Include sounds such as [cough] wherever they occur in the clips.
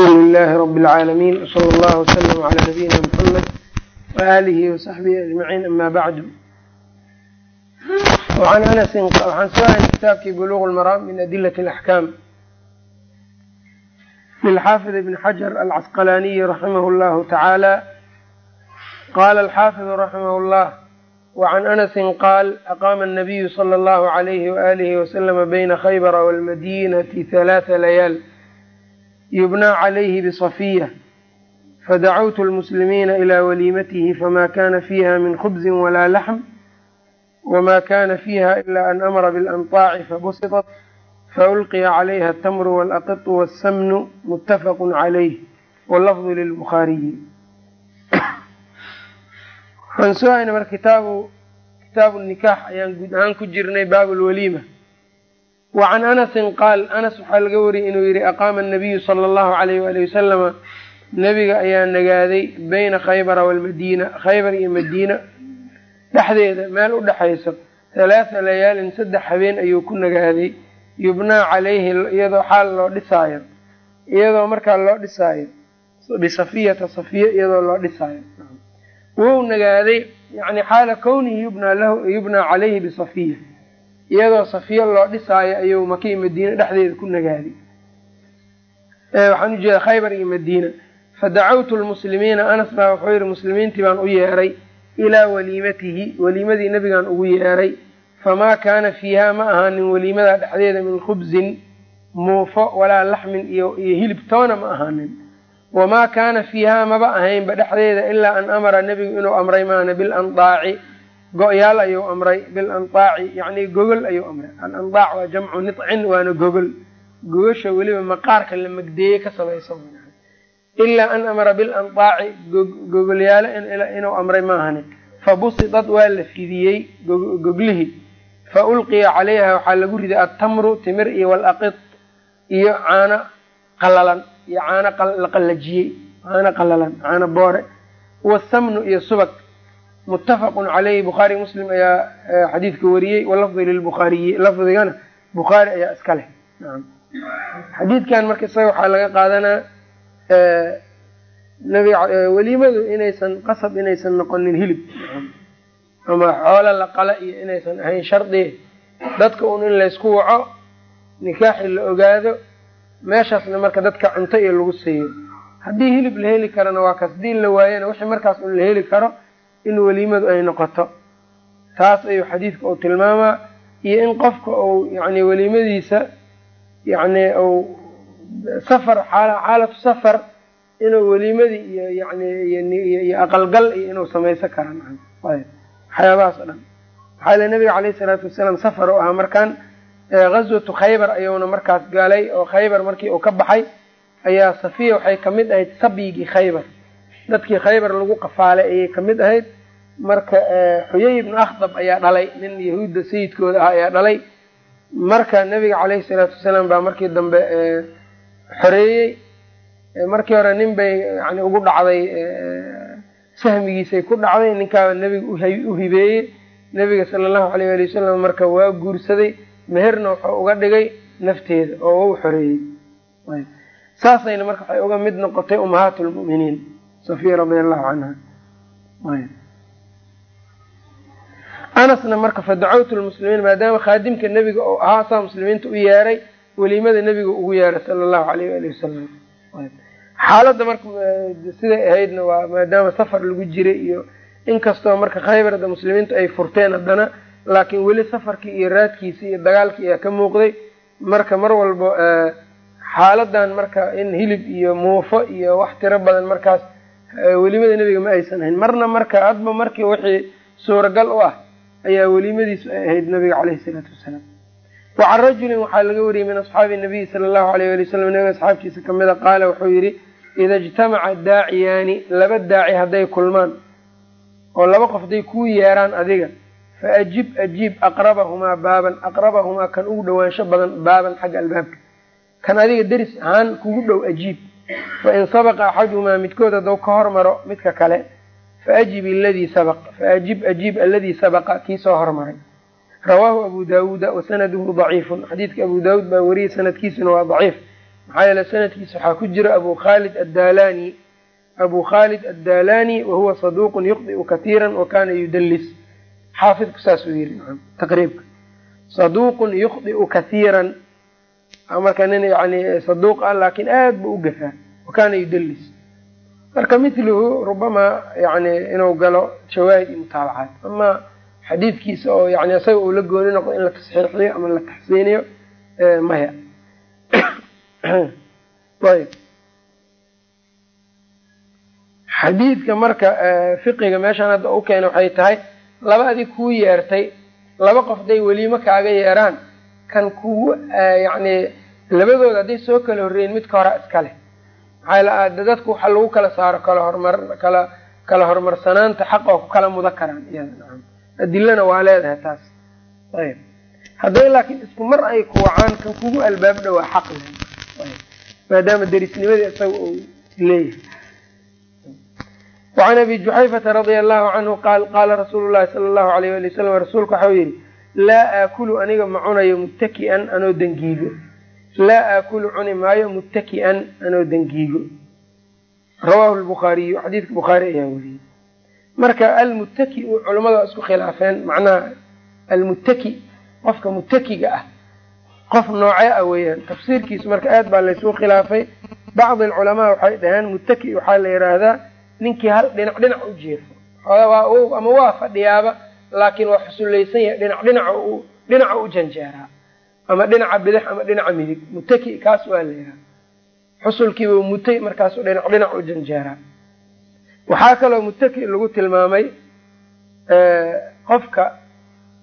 alxamdu lilahi rabi اlcaalamiin wsala allahu wslm cala nabiyina mxamed waaalihi wasaxbihi ajmaciin ama bacdu an anasin waxaan soo haynay kitaabkii buluq lmaraam min adilat alaxkaam lilxaafid ibn xajar alcasqalaaniyi raximah llahu tacaala qala alxaafidu raximah llah wacan anasin qaal aqaama anabiyu sala allahu alayhi waalihi waslama bayna khaybara walmadinati halaata layaal yubnaa calayhi bisafiya fadacawtu lmuslimiina ilaa waliimatihi fama kana fiiha min khubzin walaa laxm wma kana fiiha ila an amara bilanطaaci fabusitat faulqiya calayha atamru walaqitu wasamnu muttafaqu calayh wallafdu lilbukhaariyi waxaan soo haynay marka kitaabu kitaabu nikaax ayaan guud ahaan ku jirnay baabu lwaliima wa can anasin qaal anas waxaa laga wariyey inuu yihi aqaama anabiyu sala allahu alayh waali wasalama nebiga ayaa nagaaday bayna khaybara walmadiina khaybar iyo madiina. Dhexdeeda meel u dhexayso halaatha layaalin saddex habeen ayuu ku nagaaday. Yubnaa calayhi iyadoo xaal loo dhisaayo iyadoo markaa loo dhisaayo bisafiyata safiya iyadoo loo dhisaayo. Wou nagaaday yani xaala kownihi yubnaa lahu yubnaa calayhi bisafiya iyadoo safiya loo dhisaayo ayuu maki madiine dhexdeeda ku nagaaday waxaan ujeeda khaybar iyo madiina. Fadacawtu lmuslimiina anas baa wuxuu yihi muslimiintii baan u yeeray ilaa waliimatihi weliimadii nebigan ugu yeeray. Famaa kaana fiiha ma ahaanin weliimada dhexdeeda min khubzin muufo walaa laxmin iyo iyo hilib toona ma ahaanin. Wamaa kaana fiiha maba ahaynba dhexdeeda ilaa an amara nebigu inuu amray maana bilandaaci go-yaal ayuu amray bilandaaci yacni gogol ayuu amray. Alandaac waa jamcu nidcin waana gogol. Gogasha weliba maqaarka la magdeeye ka samaysa ilaa an amara bilandaaci gogolyaalo inuu amray maahani. Fabusitat waa la fidiyey goglihii. Fa ulqiya calayha waxaa lagu riday attamru timir iyo walaqid iyo caano qalalan iyo caano la qallajiyey. Caano qalalan caano boore. Wasamnu iyo subag muttafaqun caleyhi bukhaari muslim ayaa xadiidka wariyey walafdi lilbukhaariyi lafdigana bukhaari ayaa iska leh. Xadiidkan marka isaga waxaa laga qaadanaa weliimadu inaysan qasab inaysan noqonin hilib. Ama xoolo la qala iyo inaysan ahayn shardi. Dadka un in laysku waco nikaaxi la ogaado meeshaasna marka dadka cunto iyo lagu siiyo haddii hilib la heli karana waa kaas haddii la waayana wixii markaas un la heli karo in weliimadu ay noqoto. Taas ayuu xadiidka uu tilmaamaa iyo in qofka uu yani weliimadiisa yani uu safar xaalatu safar inuu weliimadii iyo yani iyo aqalgal iyo inuu samaysan kara waxyaabahaas o dhan. Maxaa ile nabiga caleyhi salaatu wasalaam safar u ahaa markaan gazwatu khaybar ayuuna markaas galay oo khaybar markii uu ka baxay ayaa safiya waxay ka mid ahayd sabyigii khaybar dadkii khaybar lagu qafaalay ayay ka mid ahayd. Marka xuyay ibnu akhdab ayaa dhalay nin yahuudda sayidkooda ah ayaa dhalay. Marka nabiga caleyhi salaatu wasalaam baa markii dambe xoreeyey. Markii hore nin bay yani ugu dhacday sahmigiisay ku dhacday. Ninkaaba nebiga u hibeeyey. Nebiga sala allahu alayh ali wasalam marka waa guursaday. Meherna wuxuu uga dhigay nafteeda oo wau xoreeyey. Saasayna marka waxay uga mid noqotay umahaat lmu'miniin safiya radia allahu canha anasna marka fadacawtu lmuslimiin maadaama khaadimka nebiga oo ahaa saa muslimiinta u yeeray weliimada nebiga ugu yeeray sala allahu alayh ali wasalam xaaladda marka siday ahaydna waa maadaama safar lagu jiray iyo inkastoo marka khaybarda muslimiintu ay furteen haddana laakiin weli safarkii iyo raadkiisi iyo dagaalkii ayaa ka muuqday. Marka mar walba xaaladan marka in hilib iyo muufo iyo wax tiro badan markaas welimada nebiga ma aysan ahayn. Marna marka hadba markii wixii suuragal u ah ayaa welimadiisu ay ahayd nabiga caleyhi salaatu wasalaam. Wa can rajulin waxaa laga wariyey min asxaabi nabiyi sala allahu alayh ali wasalam nabiga asxaabtiisa kamida qaala wuxuu yihi ida ijtamaca daaciyaani laba daaci hadday kulmaan oo laba qof hadday kuu yeeraan adiga fa ajib ajiib aqrabahumaa baaban. Aqrabahumaa kan ugu dhowaansho badan baaban xagga albaabka. Kan adiga deris ahaan kugu dhow ajiib fain sabaqa axaduhumaa midkood hadduu ka hormaro midka kale faajib aladii sabaq faajib ajiib aladii sabaqa kii soo hormaray rawaahu abu daawuuda wasanaduhu daciifun xadiidka abu daawuud baa wariyey sanadkiisuna waa daciif maxaa yeele sanadkiisa waxaa ku jira abu khalid addalani abu khalid addalani wahuwa saduuqun yuqdi'u katiira wakana yudalis xaafidku saasuu yiri taqriibka saduuqun yukhdi'u katiiran marka nin yani saduuq ah laakiin aad buu u gafaa wakana yudalis marka miluhu rubama yani inuu galo shawaahid iyo mutaabacaat ama xadiidkiisa oo yani isaga uu la gooni noqdo in la tasxiixiyo ama la taxsiiniyo maya [clears throat] ayb xadiidka marka fiqiga meeshaan hadda u keena waxay tahay laba adig kuu yeertay laba qof hadday weliimo kaaga yeeraan kan kugu yani labadooda hadday soo kala horreeyin midka hora iska leh. Maxaa dadku waxa lagu kala saaro kala hormar kala kala horumarsanaanta xaq oo ku kala muda karaan iyada adilana waa leedahay taas. Ayb hadday laakiin isku mar ay kuwacaan kan kugu albaab dhowaa xaq leh. Maadaama derisnimadii isaga uu leeyahay. Wacan abi juxayfata radia allahu canhu qaal qaala rasuulu llahi sala allahu alayh ali wasalam rasuulku waxau yihi laa aakulu aniga ma cunayo muttaki'an anoo dangiigo. Laa aakulu cuni maayo muttaki'an anoo dangiigo. Rawahu lbukhaariyu xadiidka bukhaari ayaa weriyey marka almuttaki-u culamada waa isku khilaafeen macnaha almuttaki qofka muttakiga ah qof noocee ah weeyaan. Tafsiirkiisu marka aad baa laysugu khilaafay. Bacdi alculamaa waxay dhaheen muttaki waxaa la yidhaahdaa ninkii hal dhinac dhinac u jeefo ama waa fadhiyaaba laakiin waa xusullaysan yahay dhinac dhinaca u dhinaca u janjeeraa. Ama dhinaca bidix ama dhinaca midig. Muttaki kaas waa la yidhaha xusulkiiba mutay markaasuu dhinac dhinac u janjeeraa. Waxaa kaloo muttaki lagu tilmaamay qofka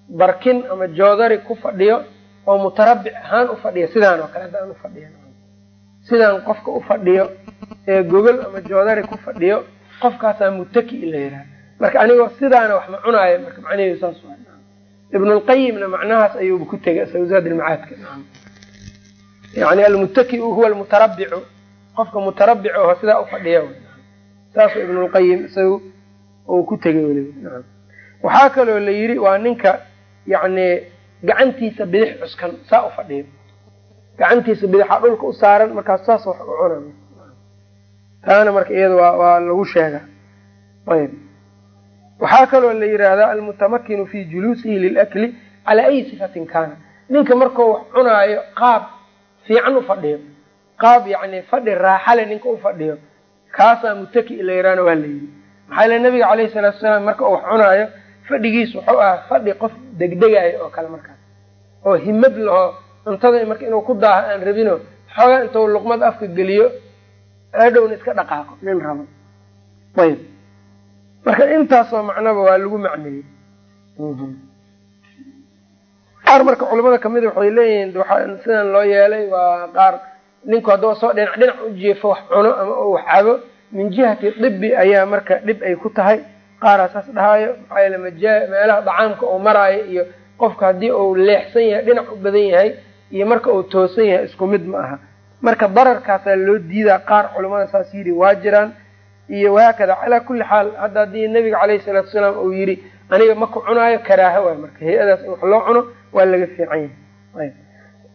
barkin ama joodari ku fadhiyo oo mutarabbic ahaan u fadhiya. Sidaan oo kale haddaan ufadhiya sidaan qofka u fadhiyo ee gogol ama joodari ku fadhiyo qofkaasaa muttaki la yidhaha marka anigoo sidaana wax ma cunaayo marka macnaheedu saas waa ibnulqayimna macnahaas ayuuba ku tegay sawzaad ilmacaadka yani almuttakiu huwa almutarabbicu. Qofka mutarabbic oo sidaa ufadhiya saasuu ibnulqayim isagu uu ku tegay weliba. Waxaa kaloo la yidhi waa ninka yacni gacantiisa bidix cuskan saa u fadhiyo gacantiisa bidixaa dhulka u saaran markaas saas wax u cuna taana marka iyada waa lagu sheega ayb waxaa kaloo la yidhaahdaa almutamakinu fi juluusihi lilakli calaa ayi sifatin kaana. Ninka markuu wax cunaayo qaab fiican u fadhiyo qaab yacni fadhi raaxale ninka u fadhiyo kaasaa mutaki la yidhahna waa la yidhi. Maxaa yale nabiga calayhi salaatu salaam marka uu wax cunaayo fadhigiisu wuxuu ahaa fadhi qof degdegaayo oo kale markaas oo himad laho. Cuntada marka inuu ku daaho aan rabino xoogaa intuu luqmad afka geliyo hadhowna iska dhaqaaqo nin rabo. Ayb marka intaasoo macnaba waa lagu macneeyey. Qaar marka culamada kamida waxay leeyihiin waxaa sidan loo yeelay waa qaar ninku hadduu soo dhinac dhinac u jeefo wax cuno ama uu wax cabo min jihati dibi ayaa marka dhib ay ku tahay qaaraa saas dhahaayo maxaa yeele maja meelaha dacaamka uu maraayo iyo qofka haddii uu leexsan yahay dhinac u badan yahay iyo marka uu toosan yahay isku mid ma aha. Marka dararkaasaa loo diidaa qaar culamada saas yidhi waa jiraan iyo wahaakada calaa kulli xaal hadda haddii nabiga caleyhi salaatu salaam uu yidhi aniga ma ku cunaayo karaaha waay marka hay'adaas in wax loo cuno waa laga fiican yahay.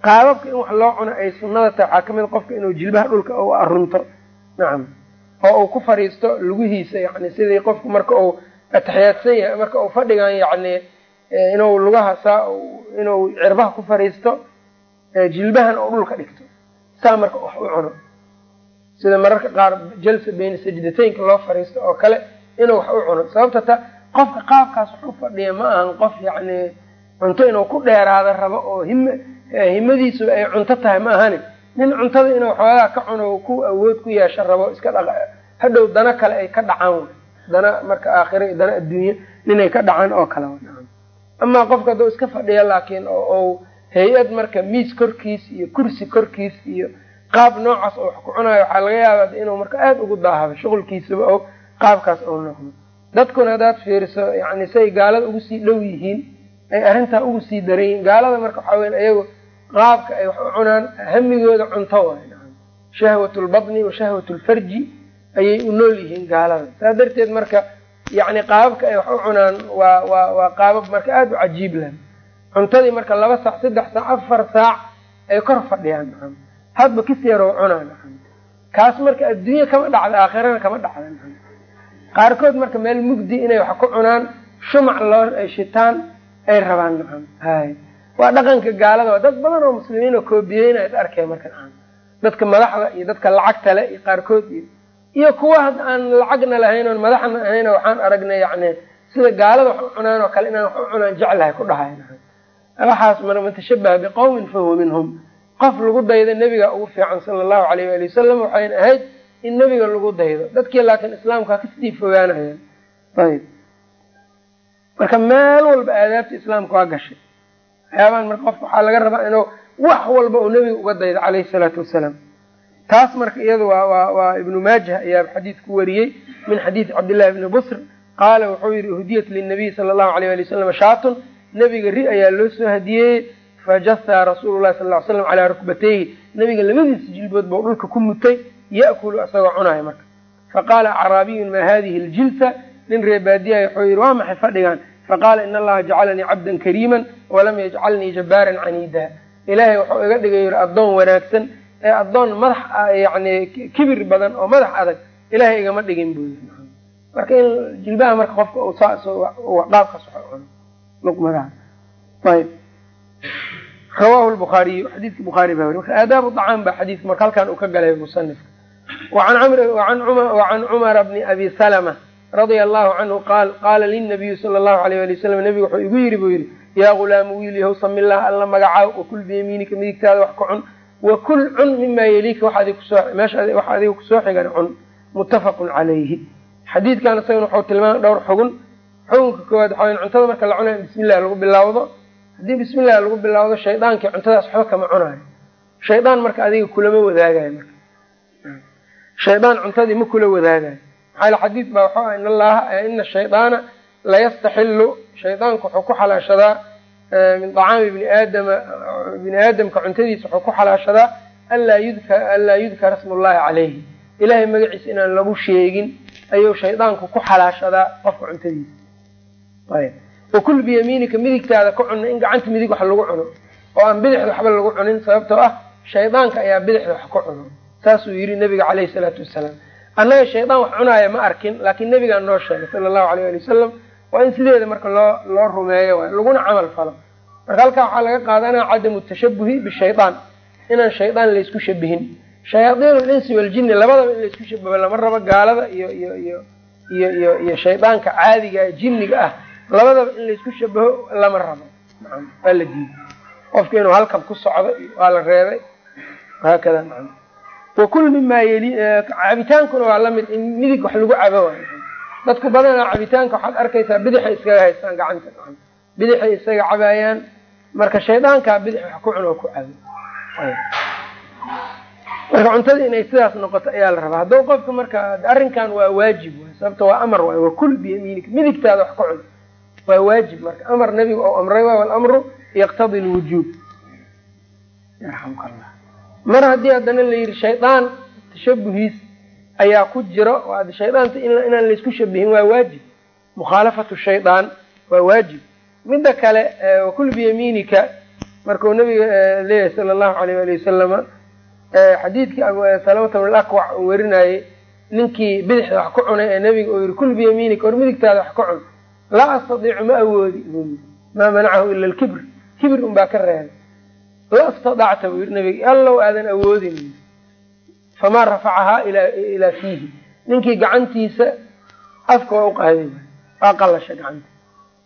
Qaababka in wax loo cuno ay sunnada tahay waxaa ka mid qofka inuu jilbaha dhulka u arunto. Nacam oo uu ku fadhiisto lugihiisa yani sidii qofku marka uu ataxiyaadsan yahay marka uu fadhigan yani inuu lugaha saa inuu cirbaha ku fadhiisto jilbahan uu dhulka dhigto. Saa marka wax u cuno sida mararka qaar jalsa bayna sajdataynka loo fadhiisto oo kale inuu wax u cuno. Sababta ta qofka qaabkaas wax u fadhiya ma ahan qof yacni cunto inuu ku dheeraado rabo oo him himadiisu ay cunto tahay ma ahani. Nin cuntada inuu xoogaa ka cuno ku awood ku yeesho rabo iska dha hadhow dana kale ay ka dhacaan. Dana marka aakhira iyo dana adduunye ninay ka dhacaan oo kale. Amaa qofka hadduu iska fadhiya laakiin oo hay'ad marka miis korkiis iyo kursi korkiis iyo qaab noocaas oo wax ku cunayo waxaa laga yaabaa inuu marka aada ugu daahabo shuqulkiisaba oo qaabkaas ou noqdo. Dadkuna haddaad fiiriso yani say gaalada ugu sii dhow yihiin ay arrintaa ugu sii daran yihiin gaalada marka waxaa weya ayagu qaabka ay wax u cunaan hamigooda cunto waay shahwat lbatni wa shahwat lfarji ayay u nool yihiin gaalada. Saas darteed marka yani qaababka ay wax u cunaan waa waa waa qaabab marka aada u cajiib lah cuntadii marka laba saac saddex saac afar saac ay kor fadhiyaan hadba kis yaroo cunaa kaas marka adduunya kama dhacda aakhirana kama dhacda qaarkood marka meel mugdi inay wax ku cunaan shumac loo ay shitaan ay rabaan. Waa dhaqanka gaalada. Dad badan oo muslimiin oo koobiyeyna is arkeen marka dadka madaxda iyo dadka lacagta le iyo qaarkood iyo kuwa had aan lacagna lahayn oon madaxna ahayn waxaan aragnay yani sida gaalada wax u cunaan oo kale inaan wax u cunaan jeclahay ku dhahay. Waxaas mar man tashabaha biqawmin fahuwa minhum qof lagu dayda nebiga ugu fiican sala allahu alayh waali wasalam waxayna ahayd in nebiga lagu daydo. Dadkii laakiin islaamka ka sii fogaanayaan ayb marka meel walba aadaabta islaamka waa gashay. Waxyaabahan marka qofka waxaa laga rabaa inuu wax walba uu nebiga uga daydo calayhi salaatu wasalaam taas marka iyadu waa waa waa ibnu maajah ayaa xadiid ku wariyey min xadiidi cabdillahi ibni busr. Qaala wuxuu yihi uhdiyat linabiy sala allahu alayh ali wasalam shaatun. Nebiga ri ayaa loo soo hadiyeeyey fajasaa rasuulu lahi sal ly slam calaa rukbatayhi nebiga labadiisa jilbood bau dhulka ku mutay ya'kulu isagoo cunaayo marka faqaala acraabiyun maa hadihi ljilsa nin reebaadiyaha wuxuu yihi waa maxay fadhigaan faqaala in allaha jacalanii cabdan kariiman walam yajcalnii jabbaaran caniida ilaahay wuxuu iga dhigay yiri addoon wanaagsan ee addoon madax yani kibir badan oo madax adag ilahay igama dhigin buu yiri marka in jilbaha marka qofka dhaafkas cuno luqmadaha ayb rawahu lbukhaariyu xadiidka bukhaari baa weri marka aadaabu dacaam baa xadiidka marka halkan uu ka galay musanifka wacan cumara bni abi salama radia allahu canhu qaal qaala linabiyu sala allahu alayh ali wasalam nebigu wuxuu igu yidhi buu yidhi yaa gulaamu wiil yahow samillaah alla magacaaw wakul biyamiinika midigtaada wax ka cun wakul cun mimaa yeliika meesha wax adiga ku soo xigan cun muttafaqun calayhi xadiidkan isagana wuxuu tilmaamay dhowr xugun. Xukunka koowaad waxaa cuntada marka la cunayo in lagu bilaawdo haddii bismillahi lagu bilaawdo shaydaankii cuntadaas waxba kama cunaayo shaydaan marka adiga kulama wadaagayo marka. Shaydaan cuntadii ma kula wadaagayo. Maxaa xadiid baa waxau ah in ina shaydaana layastaxilu shaydaanku wuxuu ku xalaashadaa min acaami bni aadama bini aadamka cuntadiisa wuxuu ku xalaashadaa anlaa yudkara sma ullahi calayhi. Ilahay magaciisa inaan lagu sheegin ayuu shaydaanku ku xalaashadaa qofka cuntadiisa. Ayb wakul biyamiinika midigtaada ka cunna in gacanta midig wax lagu cuno oo aan bidixda waxba lagu cunin sababtoo ah shaydaanka ayaa bidixda wax ka cuno. Saasuu yidhi nabiga caleyhi salaatu wasalaam. Annaga shaydaan wax cunaaya ma arkin laakiin nabigaa noo sheegay sala allahu alayh ali wasalam waa in sideeda marka loo loo rumeeyo waay laguna camal falo. Marka halkaa waxaa laga qaadanaya cadamu tashabuhi bishaydaan inaan shaydaan laysku shabihin shayaaiin linsi waljini labadaba in laysku shabaho lama rabo gaalada iyo iyo iyo iyo iyo iyo shaydaanka caadiga jinniga ah labadaba in laysku shabaho lama rabo. Waa la diiday. Qofka inuu halkan ku socdo waa la reebay. Haakada wakul mimaa yeli cabitaankuna waa la mid in midig wax lagu cabo waay dadku badanaa cabitaanka waxaad arkaysaa bidixay iskaga haystaan gacanta bidixay isaga cabaayaan marka shaydaankaa bidix wax ku cun oo ku cabo. Marka cuntada inay sidaas noqoto ayaa la rabaa. Hadduu qofka marka arrinkan waa waajib sababta waa amar waay wakul biyamiinika midigtaada wax ka cun waa waajib. Marka amar nabiga oo amray waay walamru yaqtadi lwujuub yarxamka allah mar haddii haddana la yidhi shaydaan tashabuhiis ayaa ku jiro shaydaanta inaan laysku shabihin waa waajib. Mukhaalafatu shaydaan waa waajib. Midda kale wakul biyamiinika markuu nabiga leeyahay sala allahu alayh ali wasalama xadiidkii salamata bn akwac uu werinayey ninkii bidixda wax ku cunay ee nabiga uu yihi kul biyamiinika war midigtaada wax ka cun laa astadiicu ma awoodi buu yii maa manacahu ila lkibr kibir un baa ka reebay. La istadacta buu yii nabiga allow aadan awoodin. Famaa rafacahaa ilaa fiihi. Ninkii gacantiisa afka waa u qaaday waa qalasha gacanta.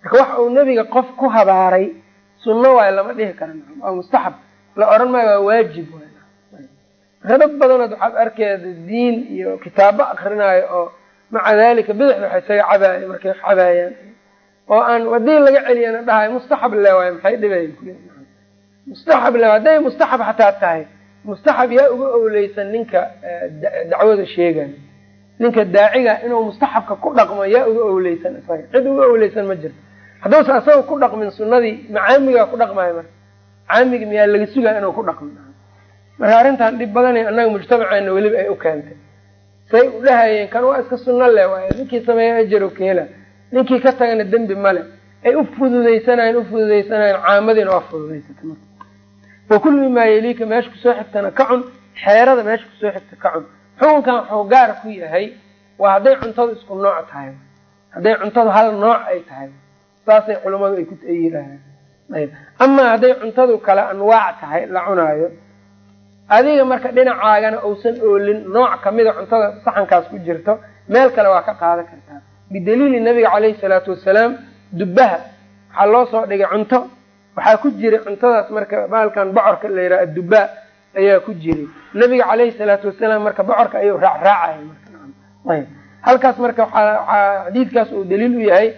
Marka waxa uu nebiga qof ku habaaray sunno waay lama dhihi kara waa mustaxab. La oran maayo waa waajib dad badanood waxaad arkeeda diin iyo kitaabo akrinaayo oo maca dalika bidixda waxa isaga cabaaya markay wax cabaayaan oo aan haddii laga celiyana dhahayo mustaxab le waay maxay dhibayan mustaxab le hadday mustaxab xataa tahay mustaxab yaa uga owleysan ninka dacwada sheegaya ninka daaciga inuu mustaxabka ku dhaqmo yaa uga owleysan isaga. Cid uga owleysan ma jirto. Hadduusa asaga ku dhaqmin sunadii macaamigaa ku dhaqmayo marka caamiga miyaa laga sugaya inuu ku dhaqmi marka arrintan dhib badanay annaga mujtamaceena weliba ay u keentay. Say u dhahayeen kan waa iska sunno leh waay ninkii sameeya ajaro keela ninkii ka tagana dembi male ay u fududaysanayen u fududaysanayen caamadiina waa fududaysata marka. Wakul mimaa yeliika meesha ku soo xigtana ka cun xeerada meesha ku soo xigta ka cun. Xukunkan wuxuu gaar ku yahay waa hadday cuntadu isku nooc tahay. Hadday cuntadu hal nooc ay tahay saasay culammadu ay ku yiraahdaan ayb. Amaa hadday cuntadu kale anwaac tahay la cunaayo adiga marka dhinacaagana uusan oolin nooc kamida cuntada saxankaas ku jirto meel kale waa ka qaadan kartaa bidaliili nabiga caleyhi salaatu wasalaam dubbaha. Waxaa loo soo dhigay cunto. Waxaa ku jiray cuntadaas marka baalkan bocorka la yidhaha addubaa ayaa ku jiray nabiga caleyhi salaatu wasalaam marka bocorka ayuu raacraacaya marayb halkaas marka waxaa xadiidkaas uu daliil u yahay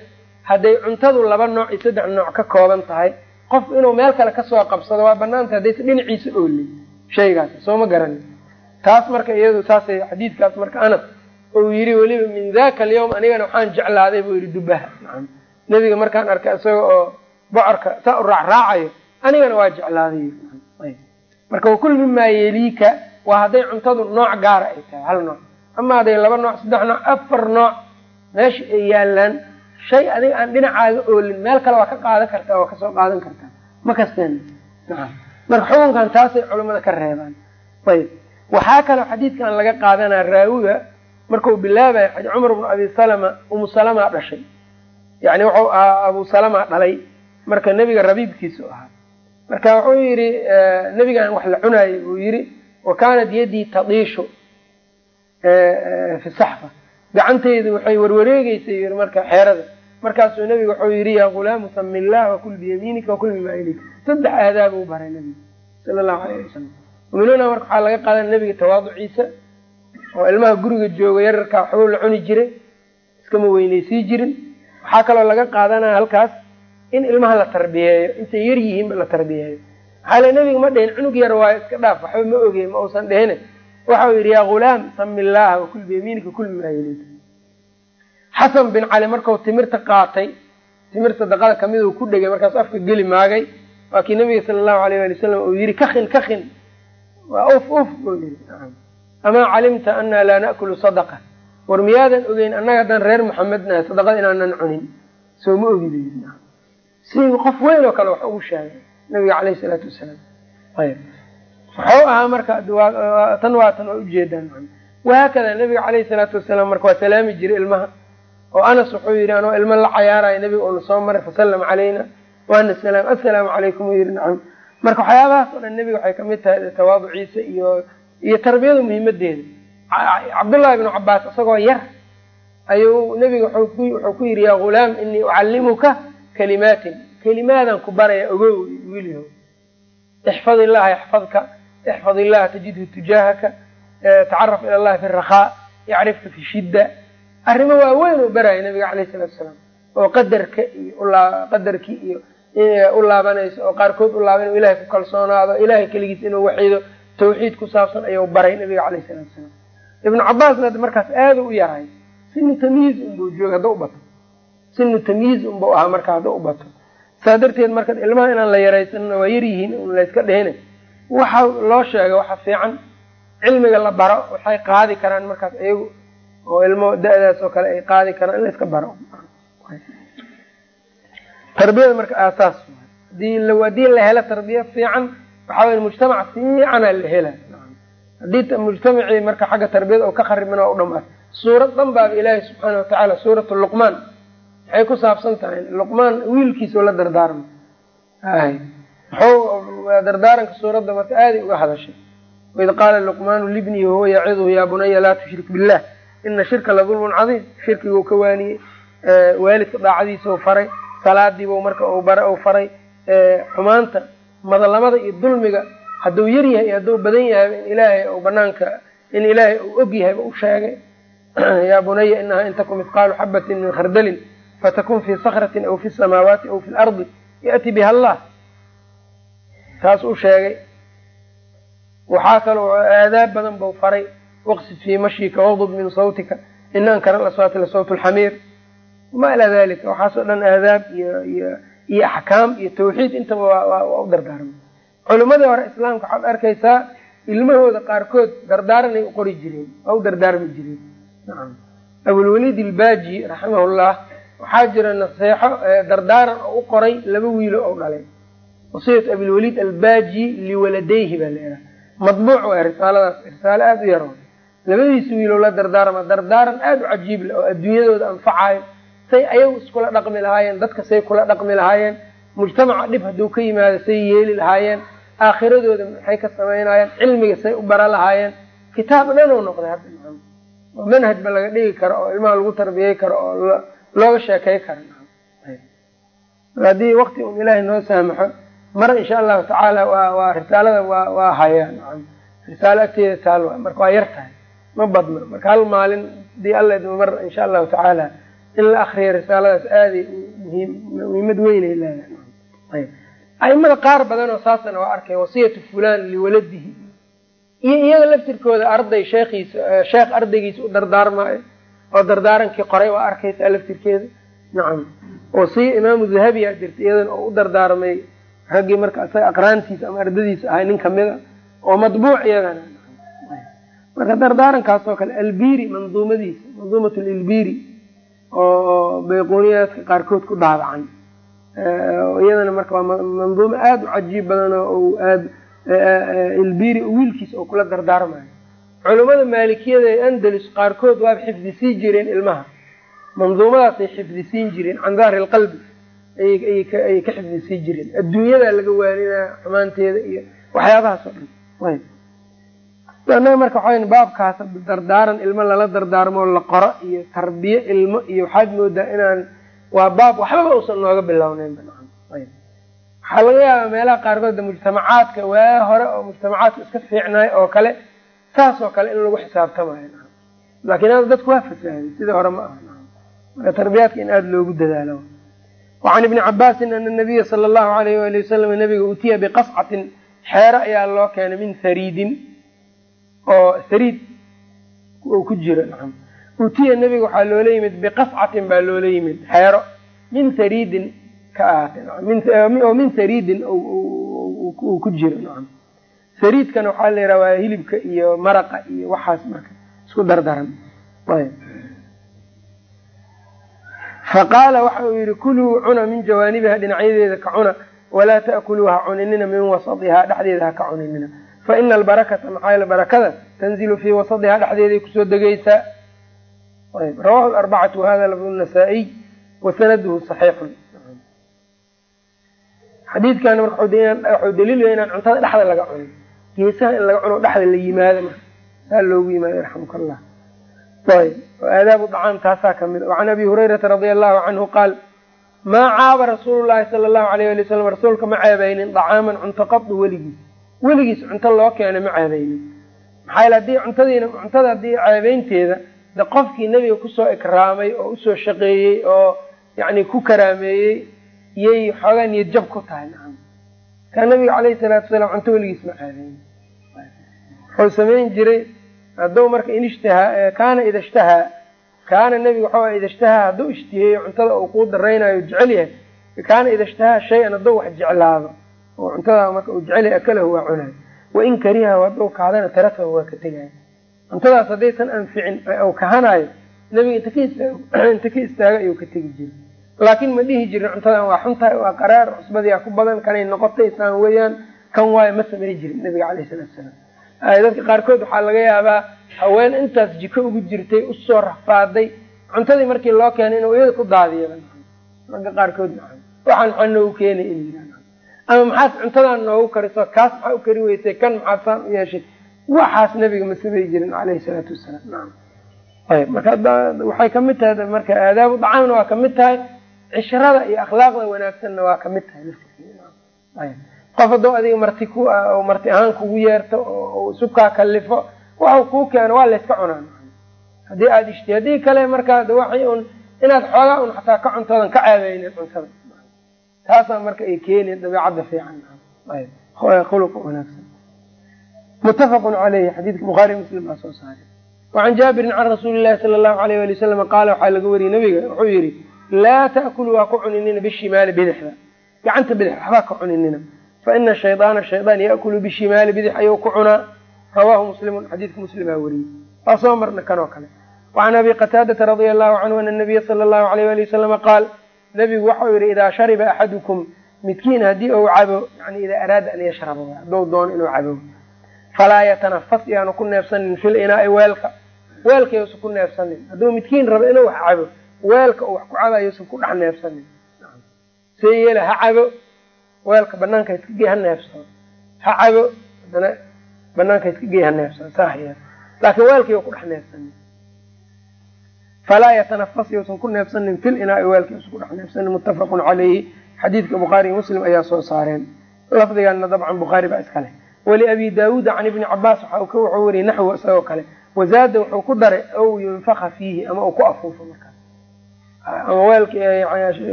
hadday cuntadu laba nooc iyo saddex nooc ka kooban tahay qof inuu meel kale ka soo qabsado waa banaanta haddaysa dhinaciisa oolin. Shaygaas soo ma garanin taas marka iyadu saasay xadiidkaas marka anas uu yidhi weliba min daka alyawm anigana waxaan jeclaaday buu yidhi dubaha. Nebiga markaan arkay isaga oo bocorka saa u raacraacayo anigana waa jeclaaday. Marka wakul mimaa yeliika waa hadday cuntadu nooc gaara ay tahay hal nooc. Ama hadday laba nooc saddex nooc afar nooc meesha ay yaalaan shay adiga aan dhinacaaga oolin meel kale waa ka qaadan kartaa waa ka soo qaadan kartaa. Ma kasteen marka xukunkan taasay culamada ka reebaan. Ayb. Waxaa kaloo xadiidkan laga qaadanaa raawiga markau bilaabayo cumar bnu abi salama umu salama dhashay. Yani wuxuu ahaa abu salama dhalay marka nebiga rabiibkiisu ahaa. Marka wuxuu yidhi nebigan wax la cunaayay buu yidhi wa kaanat yadii tadiishu fi saxfa. Gacantaydu waxay warwareegeysay yii marka xeerada. Markaasuu nebiga wuxuu yidhi yaa gulaamu sami illah wakul biyamiinika wakul bimaa ilayka saddex aadaab uu baray nebiga sala allahu alayh wasalam muminuuna marka waxaa laga qaadana nebiga tawaaduciisa oo ilmaha guriga jooga yararkaa waxbuu la cuni jiray iskama weyneysii jirin. Waxaa kaloo laga qaadanaya halkaas in ilmaha la tarbiyeeyo intay yar yihiinba la tarbiyeeyo. Maxaa le nebiga ma dhihin cunug yar waayo iska dhaaf waxba ma ogey ma uusan dhihine waxau yidhi yaa gulaam sami illaha wakul biyamiinika kul bimaa ilayka xasan bin cali markau timirta qaatay timirta daqada ka mid uu ku dhegay markaas afka geli maagay waa kii nabiga sala allahu alayh ali wasalam uu yidhi kakin kakin waa uf uf buu yidhi amaa calimta anna laa na'kulu sadaqa. War miyaadan ogeyn annaga haddaan reer maxamed nahay sadaqada inaanan cunin? Soo ma ogid si qof weyn oo kale wax ugu sheegay nabiga caleyhi salaatu wasalaam. Ayb wuxuu ahaa marka tan waa tan waa ujeedaan wahaakada nabiga caleyhi salaatu wasalaam marka waa salaami jiray ilmaha oo anas wuxuu yidhi anoo ilmo la cayaarayo nabiga uuna soo maray fasallam calayna waana salaam assalaamu calaykum u yidhi nacam. Marka waxyaabahaas oo dhan nebiga waxay ka mid tahay tawaaduciisa iyo iyo tarbiyada muhiimadeeda cabdullahi ibnu cabaas isagoo yar ayuu nebiga wuxuu ku yidhi yaa gulaam inii ucallimuka kalimaatin. Kelimaadan ku baraya ogow wiilyaho ixfad illaha yaxfadka ixfad illaha tajidhu tujaahaka tacaraf ila allahi fi rakhaa yacrifka fi shidda. Arrimo waaweyn uu baraya nabiga caleyhi salatu salaam oo qadarka iyo qadarkii iyo u laabanayso oo qaarkood u laaba inuu ilahay ku kalsoonaado ilahay keligiis inuu waxido tawxiid ku saabsan ayuu baray nabiga caleyhi salatu salaam ibnu cabaasna markaas aada u yahay sinu tamyiiz unbuu jooga hadda u bato. Sinu tamyiiz unbuu ahaa marka hadda u bato. Saa darteed marka ilmaha inaan la yaraysanna waa yaryihiin un layska dhehina waxa loo sheega waxa fiican cilmiga la baro waxay qaadi karaan markaas iyagu oo ilmo da-daas oo kale ay qaadi karaan in layska baro. Tarbiyada marka aasaas haddii la helo tarbiya fiican waxaa wey mujtamac fiicana la hela haddii mujtamacii marka xagga tarbiyada oo ka kharibin waa u dhamaat suurad dhan baaba ilaahi subxaana watacaala suuratu luqmaan. Maxay ku saabsan tahay luqmaan wiilkiisao la dardaarma muxuu dardaaranka suuradda marka aaday uga hadashay. Waid qaala luqmaanu libnihi wahuwa yaciduhu yaa bunaya laa tushrik billah ina shirka la dulmun cadiim. Shirkiguu ka waaniyey waalidka daacadiisa u faray. Salaadiibuu marka bara u faray. Xumaanta madalamada iyo dulmiga hadduu yar yahay iyo hadduu badan yahay in ilaahay u banaanka in ilaahay uu og yahayba u sheegay. [clears throat] Yaa bunaya inahaa in takun mithqaalu xabatin min khardalin fatakun fii sakratin aw fi samaawaati aw fi lardi ya'ti biha allah. Taas u sheegay. Waxaa kaloo aadaab badan buu faray. Waqsid fii mashika waqdud min sawtika. Ina ankara laswaati lasawt lxamiir ma ilaa dalika waxaasoo dhan aadaab iyo iyo iyo axkaam iyo tawxiid intaba waa u dardaarmay culimadii hore islaamka waxaad arkaysaa ilmahooda qaarkood dardaaranay u qori jireen waa u dardaarmi jireen. Abulwaliid ilbaaji raximahullah waxaa jira naseexo dardaaran oo u qoray laba wiilo oo dhalay wasiyatu abilwaliid albaaji liwaladayhi baa la ihaha madbuuc waa risaaladaas risaalo aada u yar labadiisa wiilow la dardaarma dardaaran aada u cajiib leh oo adduunyadooda anfacayo say ayagu iskula dhaqmi lahaayeen dadka say kula dhaqmi lahaayeen mujtamaca dhib hadduu ka yimaado say yeeli lahaayeen aakhiradooda maxay ka samaynayeen cilmiga say u bara lahaayeen kitaab dhan u noqday hadda oo manhajba laga dhigi karo oo ilmaha lagu tarbiyey karo oo looga sheekay karo haddii wakti un ilaahay noo saamaxo mar insha allahu tacaala waa risaalada waa waa hayaa risaalo agteeda taal marka waa yar tahay. Ma badno. Marka hal maalin haddii alla idmo mar insha allahu tacaala in la akriyo risaaladaas aaday muhiim muhiimad weynay leedahay. Aimada qaar badan oo saasana waa arkay wasiyatu fulan liwaladihi iyo iyaga laftirkooda arday sheekhiisa sheekh ardaygiisa u dardaarmaayo oo dardaarankii qoray waa arkaysaa laftirkeeda. Nacam wasiya imaamu dahabiyaa jirta iyadana oo u dardaarmay raggii marka isaga aqraantiisa ama ardadiisa ahay nin kamida oo madbuuc iyagana marka dardaarankaas oo kale albiri manduumadiisa manduumat lilbiri oo bayquniyaadka qaarkood ku daabacan iyadana marka waa manduumo aada u cajiib badan oo aad ilbiri wiilkiisa oo kula dardaarmayo culummada maalikiyada ee andalus qaarkood waaba xifdisii jireen ilmaha. Manduumadaasay xifdisiin jireen can dahri lqalbi ayay ka xifdisii jireen. Adduunyadaa laga waaninaa xumaanteeda iyo waxyaabahaas oo dhan anaga marka waxayn baabkaas dardaaran ilmo lala dardaarmo la qoro iyo tarbiye ilmo iyo waxaad moodaa inaan waa baab waxbaba uusan nooga bilowneyn waxaa laga yaabaa meelaha qaarkood mujtamacaadka waa hore oo mujtamacaadka iska fiicnaay oo kale saas oo kale in lagu xisaabtamayo. Laakiin hadda dadku waa fasaaday sidii hore ma aha. Marka tarbiyaadka in aada loogu dadaalo. Wacan ibni cabaasin ana nabiya sala allahu alayh wali wasalam nabiga utiya biqascatin xeero ayaa loo keenay min hariidin oo hariid uu ku nacam utiya nebiga waxaa loola yimid biqascatin baa loola yimid xeero min hariidin ka ahaatay min hariidin uu ku jiro. Nacam hariidkana waxaa la yidhaha waa hilibka iyo maraqa iyo waxaas marka isku dardaran. Ayb. Faqaala waxa uu yihi kuluu cuna min jawaanibiha dhinacyadeeda ka cuna. Walaa ta'kuluu ha cuninina min wasadihaa dhexdeeda ha ka cuninina fa ina albarakata maxaa yaele barakada tanzilu fii wasadihaa dhexdeeday ku soo degeysaa ayb rawahu arbacatu wahada lafdu nasaa-iy wa sanaduhu saxiixun. Xadiidkana marka waxuu daliilaya inaan cuntada dhexda laga cunin. Geesaha in laga cuno dhexda la yimaado marka saa loogu yimaado raxmuka ayb aadaabu dacaam taasaa ka mid wacan abi hurayrata radia allahu canhu qaal maa caaba rasuulu llahi sala allahu alayh ali wasalam rasuulka ma ceebeynin dacaaman cunto qadu weligiis weligiis cunto loo keenay ma ceebeynin maxaa haddii cuntadiina cuntada haddii ceebeynteeda de qofkii nebiga ku soo ikraamay oo u soo shaqeeyey oo yani ku karaameeyey iyay xoogaa niyad jab ku tahay nacam. Kaa nabiga caleyhi salaatu wasalaam cunto weligiis ma ceebeynin wuxuu samayn jiray hadduu marka in ishtahaa kaana ida ishtahaa kaana nebiga waxau ida ishtahaa hadduu ishtiheeyo cuntada uu kuu daraynayo jecel yahay kaana ida ishtahaa shay-an hadduu wax jeclaado oo cuntada marka uu jecel akalahu waa cunayo wain karihahu hadduu kaadana tarakahu waa ka tegayo cuntadaas haddaysan anficin u kahanayo nebiga inta ka istaago [clears throat] ayuu ka tegi jiray. Laakiin ma dhihi jirin cuntadan waa xuntahay waa qaraar cusbadiyaa ku badan kanay noqotay saan weeyaan kan waayo ma samay jirin nebiga caleyhi salaatu salaam. Dadka qaarkood waxaa laga yaabaa haween intaas jiko ugu jirtay u soo rafaaday cuntadii markii loo keenay inuu iyada ku daadiyo ragga qaarkood waxaan maxaa noogu keenay in ama maxaad cuntadan noogu kariso kaas maxaa u kari weysay kan maxaad saan u yeeshay waxaas nabiga ma samay jirin caleyhi salaatu wasalaam ayb marka waxay ka mid tahay marka aadaabu dacaamna waa ka mid tahay cishrada iyo akhlaaqda wanaagsanna waa ka mid tahay ayb qof hadduu adiga marti ku marti ahaan kugu yeerto oo subkaa kalifo waxu kuu keeno waa layska cunaa. Haddii aada ishti haddii kale markaa waxay un inaad xoogaa un xataa ka cuntadan ka caabeynin cuntada taasaa marka ay keeneen dabeecadda fiican. Khuluqa wanaagsan. Muttafaqun caleyhi xadiidka bukhaari muslim baa soo saaray. Wacan jaabirin can rasuuli llahi sala allahu alayh ali wasalam qaala waxaa laga wariyey nabiga wuxuu yihi laa ta'kuluu ha ku cuninina bishimaali bidixda. Gacanta bidix waxbaa ka cuninina faina shaydaana shaydaan yaakulu bishimaali bidix ayuu ku cunaa rawahu muslimun xadiidka muslimaa wariyey. Waa soo marna kan oo kale. Wacan abi qataadata radia allahu canhu ana nabiya sala allahu alayh ali wasalama qaal nabigu waxau yihi idaa shariba axadukum midkiin haddii uu cabo yani idaa araada an yashraba hadduu doono inuu cabo. Falaa yatanafas yaanu ku neefsanin fil inaai weelka. Weelka yuusan ku neefsanin. Hadduu midkiin rabo inuu wax cabo weelka uu wax ku caba yuusan ku dhex neefsanin. See yeela ha cabo. Weelka banaanka iska gey ha neefsado ha cabo. Haddana banaanka iska gey ha neefsado saa yeel laakiin weelka yuu ku dhex neefsanin falaa yatanafas yuusan ku neefsanin fil inaai weelka yuusan ku dhex neefsanin muttafaqun caleyhi xadiidka bukhaari iyo muslim ayaa soo saareen lafdigaana dabcan bukhaari baa iska leh waliabi daawuuda can ibni cabaas waxa wuxuu wariyey naxwo isagoo kale wazaada wuxuu ku daray aw yunfaka fiihi ama uu ku afuufo markaas ama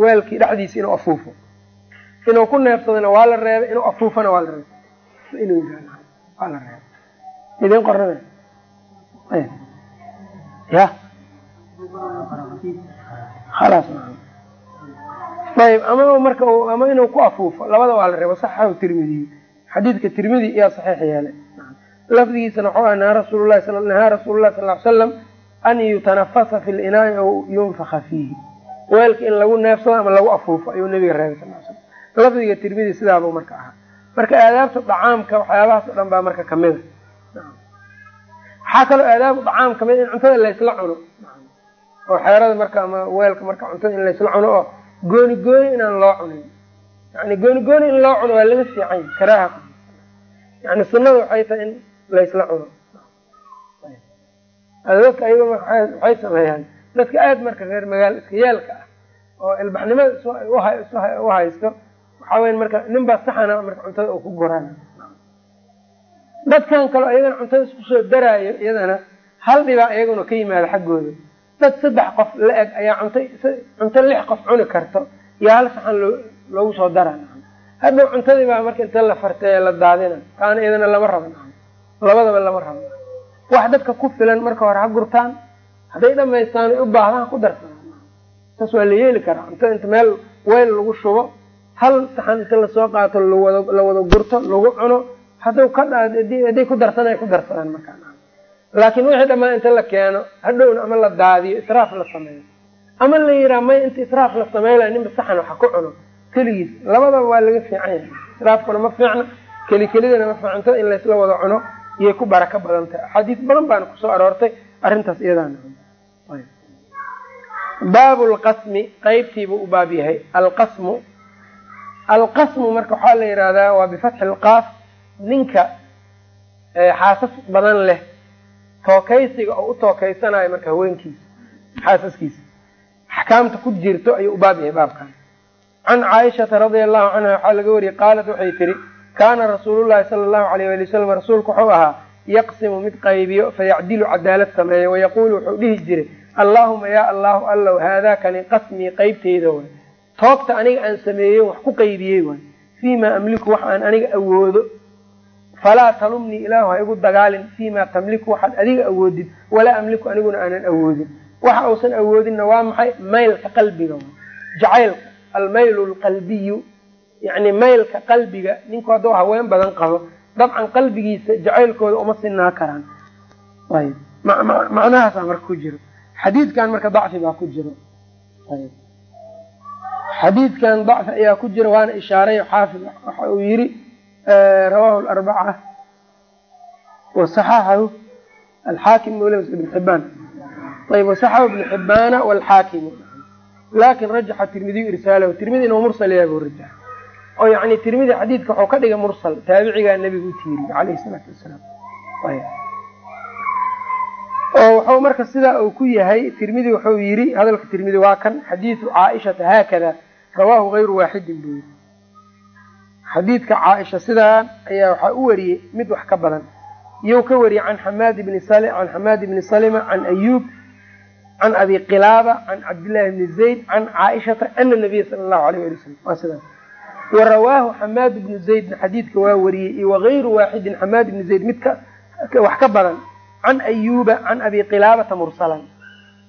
weelkii dhexdiisa inuu afuufo inuu ku neefsadana waa la reebay inuu afuufana waa la reebay ayb ama marka ama inuu ku afuufo labada waa la reebo saxahu tirmidiy xadiidka tirmidi iyaa saxiix yeelay lafdigiisana waxau ah nahaa rasuul lahi nahaa rasuulu lahi sal l slam an yutanafasa fi linaai aw yunfaka fiihi weelka in lagu neefsado ama lagu afuufo ayuu nabiga reebay sal slam lafdiga tirmidi sidaabuu marka ahaa marka aadaabta dacaamka waxyaabahaas o dhan baa marka kamida waxaa kaloo aadaabu dacaam ka mid in cuntada laysla cuno oo xeerada marka ama weelka marka cuntada in laysla cuno oo gooni gooni inaan loo cunin. Yani gooni gooni in loo cuno waa laga fiican karaaha yani sunada waxay tahay in laysla cuno. Dadka ayaga waxay sameeyaan. Dadka aad marka reer magaalo iska yaalka ah oo ilbaxnimada u haysto waxaa weya marka nin baa saxana marka cuntada uu ku goraan dadkan kaleo iyagana cuntada isku soo daraayo iyadana hal dhibaa iyaguna ka yimaada xaggooda dad saddex qof la eg ayaa cunta cunto lix qof cuni karto. Iyo hal saxan loo loogu soo dara. Hadhow cuntadii baa marka inta la fartee la daadina. Kaana iyadana lama rabo labadaba lama rabo wax dadka ku filan marka hore ha gurtaan. Hadday dhamaystaan u baahdaan ku darsan saas waa la yeeli karaa. Cuntada inta meel weyl lagu shubo. Hal saxan inta la soo qaato lawada la wada gurto lagu cuno. Hadduu ka hadday ku darsanay ku darsadaan markaa laakiin wixii dhammaan inta la keeno hadhowna ama la daadiyo israaf la sameeyo. Ama la yiraa may inta israaf la sameylay ninba saxan waxa ku cuno. Keligiis labadaba waa laga fiican yahay. Israafkuna ma fiicna. Keli kelidana ma fiican cuntada in laysla wada cuno iyay ku baraka badan tahay. Axaadiis badan baana ku soo aroortay arrintaas iyadaana. Baabu lqasmi qeybtiibuu u baab yahay. Alqasmu alqasmu marka waxaa la yihahdaa waa bifatxi lqaaf ninka xaasas badan leh tookaysiga oo u tookaysanayo marka haweenkiisa xaasaskiisa. Axkaamta ku jirto ayuu u baab yahay baabkan. Can caaishata radia allahu canha waxaa laga wariyey qaalat waxay tihi kaana rasuulullahi sala allahu alayh wali wasalam rasuulku wuxuu ahaa yaqsimu mid qaybiyo fayacdilu cadaalad sameeya wayaquulu wuxuu dhihi jiray allaahuma yaa allahu allow haadaakani qasmii qeybteyda way. Toogta aniga aan sameeyo wax ku qaybiyey waay fii amliku wax aan aniga awoodo falaa talumnii ilaahu ha igu dagaalin fii maa tamliku waxaad adiga awoodid walaa amliku aniguna aanan awoodin waxa uusan awoodinna waa maxay maylka qalbiga jacaylka almaylu lqalbiyu yani maylka qalbiga ninku hadduu haween badan qabo dabcan qalbigiisa jacaylkooda uma sinaa karaan ayb macnahaasaa marka ku jiro xadiidkan marka dacfi baa ku jiro xadiidkan dacfi ayaa ku jira waana ishaaray xaafid waxa uu yihi rawahu larbaca wasaxaxahu alxaakim mawlams ibn xibaan ayb wasaxaxu ibn xibaana walxaakimu laakiin rajaxa tirmidiyu irsaalahu tirmidi inuu mursal yahay buu rajaxa oo yani tirmidi xadiidka waxuu ka dhigay mursal taabicigaa nebiga u tiiriyey alayhi salaatu wasalaam. Oo wuxuu marka sidaa uu ku yahay tirmidi wuxuu yidhi hadalka tirmidi waa kan xadiidu caaishata haakada rawaahu gayru waaxidin buu yidhi xadiidka caaisha sidaan ayaa waxaa u wariyey mid wax ka badan. Iyou ka wariyey can xamaad bni can xamaad bni salima can ayuub can abi qilaaba can cabdillahi bni zayd can caaishata ana nabiya sala allahu alayh ali wasalam waa sidaas wa rawaahu xamaad bnu zaydna xadiidka waa wariyey iyo wagayru waaxidin xamaad bni zayd midka wax ka badan. Can ayuba can abi qilaabata mursalan.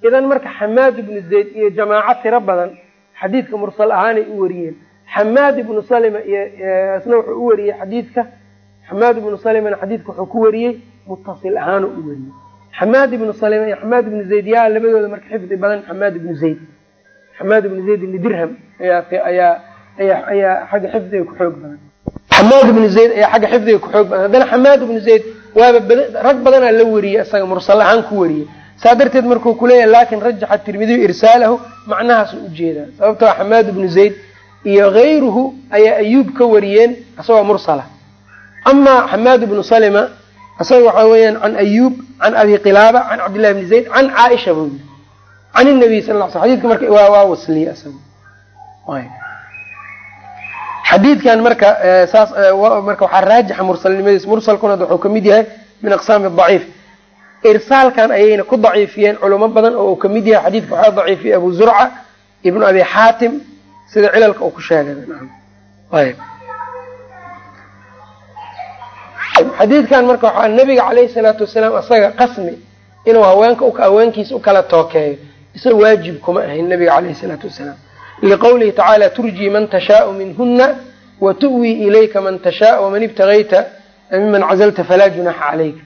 Idan marka xamaad ibnu zayd iyo jamaaco tiro badan xadiidka mursal ahaanay u wariyeen xamaad ibnu salima iyo isna wuxuu u wariyey xadiidka. Xamaad ibnu salimana xadiidka wuxuu ku wariyey mutasil ahaanu u wariyey. Xamaad ibnu salima iyo xamaad ibnu zayd yaa labadooda marka xifdi badan xamaad ibnu zayd. Xamaad ibnu zayd ibni dirham ayaa ayaa xagga xifdiga ku xoog badan. Xamaad ibnu zayd ayaa xagga xifdiga ku xoog badan. Haddana xamaad ibnu zayd waaba rag badanaa la wariyey isaga mursal ahaan ku wariyey. Saa darteed markuu kuleeyahay laakin rajaxa tirmidiyu irsaalahu macnahaasuu u jeedaa sababtoo xamaad ibnu zayd iyo kayruhu ayaa ayuub ka wariyeen isagoo mursala. Amaa xamaad ibnu salima isaga waxaa weeyaan can ayuub can abi qilaaba can cabdillahi bni zayd can caaisha buu yiri can inabiy sal l sl xadidka marka waa waa wasliye isaga xadiidkan marka saas marka waxaa raajixa mursalnimadiis mursalkuna wuxuu ka mid yahay min aqsaami daciif. Irsaalkan ayayna ku daciifiyeen culamo badan oo uu ka mid yahay xadiidka waxaa daciifiyey abu zurca ibnu abi xaatim sida cilalka uu ku sheegay. Xadiidkan marka waxaa nabiga caleyhi salaatu wasalaam isaga qasmi inuu haweenka haweenkiisa u kala tookeeyo. Isaga waajib kuma ahayn nabiga caleyhi salaatu wasalaam. Liqowlihi tacaala turjii man tashaau minhuna wa tu'wii ilayka man tashaa waman ibtagayta miman cazalta falaa junaxa calayka.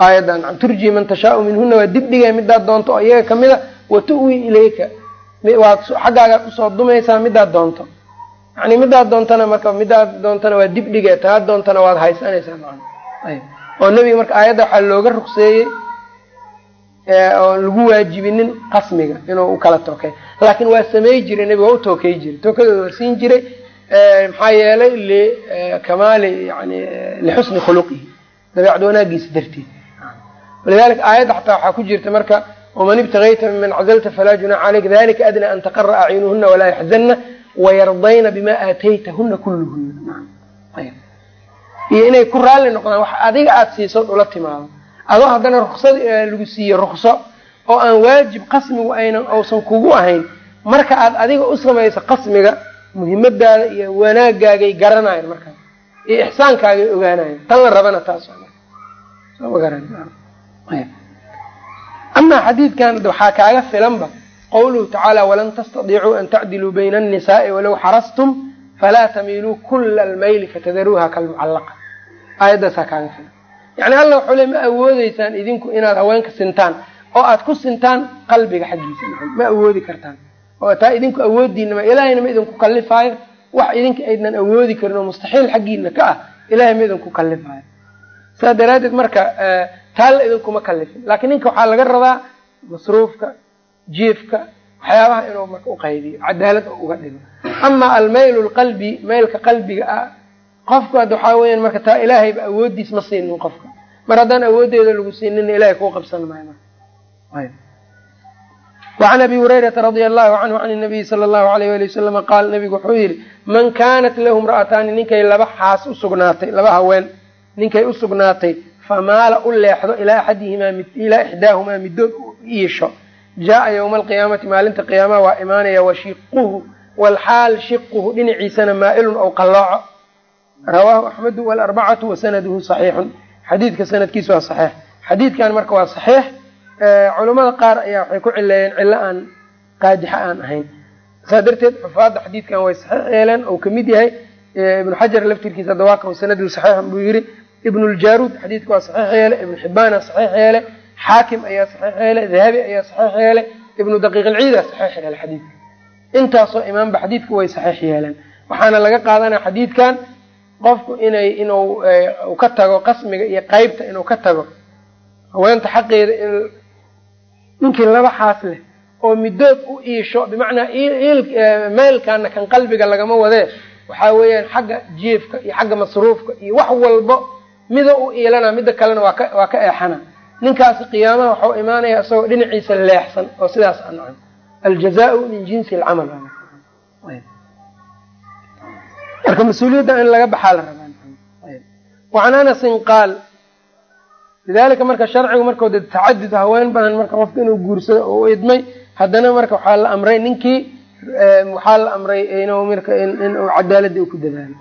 Aayadan turjii man tashaau minhuna waa dibdhiga midaad doonto oo iyaga ka mid a wa tu'wii ilayka waad xaggaagaad u soo dumaysaa midaad doonto. Yani midaad doontana marka midaad doontana waa dibdhige taa doontana waad haysanaysaa oo nebiga marka aayadda waxaa looga rugseeyey oon lagu waajibinin qasmiga inuu u kala tookey laakiin waa samey jiray nebiga waa u tookey jiray. Tookadooda waa siin jiray maxaa yeelay likamaali yani lixusni khuluqihi. Dabeecda wanaagiisa darteed. Walidalika aayadda xataa waxaa ku jirta marka waman ibtagayta miman cazalta falaa junaxa caleyk dalika adnaa an taqara acyunuhuna walaa yaxzanna wayardayna bima aataytahuna kulluhuna iyo inay ku raalli noqdaan wax adiga aada siisood ula timaado adoo haddana ruksad lagu siiye rukso oo aan waajib qasmigu aynan uusan kugu ahayn marka aad adiga u samayso qasmiga muhiimadaada iyo wanaagaagay garanayan markaas iyo ixsaankaagay ogaanayan tan la rabana taas amaa xadiidkan waxaa kaaga filanba qawluhu tacaala walan tastadiicuu an tacdiluu bayna annisaai walow xarastum falaa tamiiluu kula almayli fatadaruuha kalmucallaqa aayaddaasaa kaaga filan yani alla waxuu le ma awoodeysaan idinku inaad haweenka sintaan oo aad ku sintaan qalbiga xaggiisa ma awoodi kartaan oo taa idinku awoodiina ma ilaahayna ma idinku kalifaayo wax idinka aydnan awoodi karin oo mustaxiil xaggiina ka ah ilahay ma idinku kalifaayo saas daraaddeed marka taa la idinkuma kalifin. Laakiin ninka waxaa laga rabaa masruufka jiefka waxyaabaha inuu marka uqaydiyo cadaalad oo uga dhigo. Ama almayl lqalbi maylka qalbiga ah qofku ad waxaa weyan marka taa ilaahayba awoodiis ma siinin qofka. Mar haddaan awooddeeda lagu siinina ilahay kuu qabsan maayo wacan abi hurayrata radia allahu canhu can nabiyi sala allahu alayh wali wasalama qaal nabigu wuxuu yihi man kaanat lahu mra'ataani ninkay laba xaas usugnaatay laba haween ninkay usugnaatay famaala u leexdo ilaa axadihimaa ilaa ixdaahumaa midood u iisho. Jaa ywma alqiyaamati maalinta qiyaamaha waa imaanaya washiquhu walxaal shiquhu dhinaciisana maailun ou qallooco rawaahu axmedu walarbacatu wasanaduhu saxiixun. Xadiidka sanadkiisa waa saxiix. Xadiidkan marka waa saxiix culamada qaar ayaa waxay ku cileeyeen cilo aan qaajixa aan ahayn. Saa darteed xufaadda xadiidkan way saxiix yeeleen ou ka mid yahay ibnu xajar laftirkiisa dawaaka sanadu saxiixan buu yihi ibnu ljaruud xadiidka waa saxiix yeele ibnu xibaana saxiix yeele xaakim ayaa saxiix yeelay dahabi ayaa saxiix yeelay ibnu daqiiq ilciida saxiix yeelay xadiidka. Intaasoo imaanba xadiidku way saxiix yeeleen. Waxaana laga qaadanaya xadiidkan qofku inay inuu ka tago qasmiga iyo qeybta inuu ka tago haweenta xaqeeda in ninkii laba xaas leh oo midood u iisho bimacnaa meelkaana kan qalbiga lagama wadee waxaa weeyaan xagga jiefka iyo xagga masruufka iyo wax walbo mida u iilana mida kalena waa ka eexana. Ninkaasi qiyaamaha waxau imaanaya isagoo dhinaciisa leexsan oo sidaas ancam aljazaau min jinsi alcamal. Marka mas'uuliyadda in laga baxaa la rabaa wacan anasin qaal lidalika marka sharcigu markau de tacadud haween badan marka qofka inuu guursado oo idmay haddana marka waxaa la amray ninkii waxaa la amray inuu marka inuu cadaaladda u ku dadaalo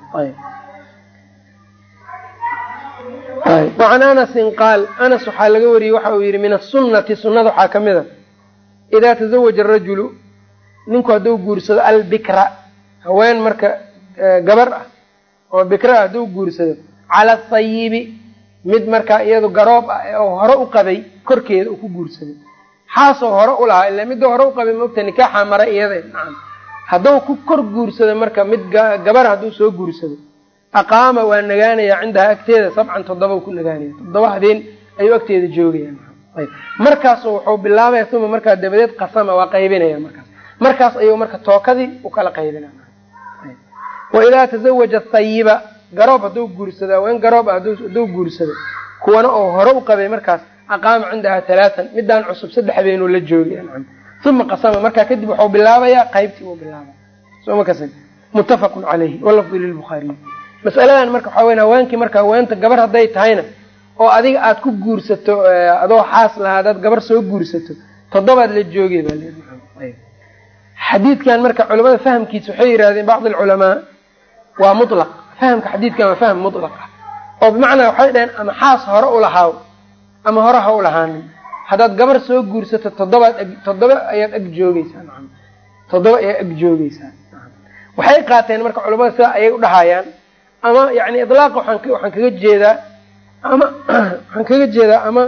wacan anasin qaal anas waxaa laga wariyey waxa uu yihi min asunati sunada waxaa ka mid a. Idaa tazawaja arajulu ninku hadduu guursado albikra haween marka gabar ah oo bikra ah hadduu guursado cala asayibi mid markaa iyadu garoob ah oo hore u qabay korkeeda uu ku guursaday xaasoo hore u lahaa ila midda hore u qabay maogta nikaaxa maray iyada hadduu ku kor guursado marka mid gabar hadduu soo guursado aqaama waa nagaanayaa cindaha agteeda sabcan toddoba ku nagaanaya. Toddoba habeen ayuu agteeda joogayaan markaasu wuxuu bilaabaya uma markaa dabadeed qasama waa qaybinaya markaas. Markaas ayuu marka tookadii u kala qaybina waidaa tazawaja hayiba garoob hadduu guursado haween garoob ah hadduu guursado kuwana oo hore u qabay markaas aqaama cindaha halaatan midaan cusub saddex habeenuu la joogay uma qasama markaa kadib wuxuu bilaabayaa qaybtii uu bilaabay. Muttafaqun caleyhi walafdu lilbukhaariy masaladan marka waxaa weya haweenkii marka haweenta gabar hadday tahayna oo adiga aad ku guursato adoo xaas lahaa adaad gabar soo guursato toddobaad la joogay baa le xadiidkan marka culamada fahamkiisa waxay yidhahdeen bacd alculamaa waa mulaq fahamka xadiidkan waa faham mulaq ah. Oo bimacnaa waxay dhaheen ama xaas hore ulahaaw ama hore ha u lahaanin. Haddaad gabar soo guursato toddobaad toddoba ayaad ag joogeysaa toddoba ayaad ag joogeysaa waxay qaateen marka culamada sidaa ayay udhahayaan ama yani ilaaqa waxaan kaga jeedaa ama [clears throat] waxaan kaga jeedaa ama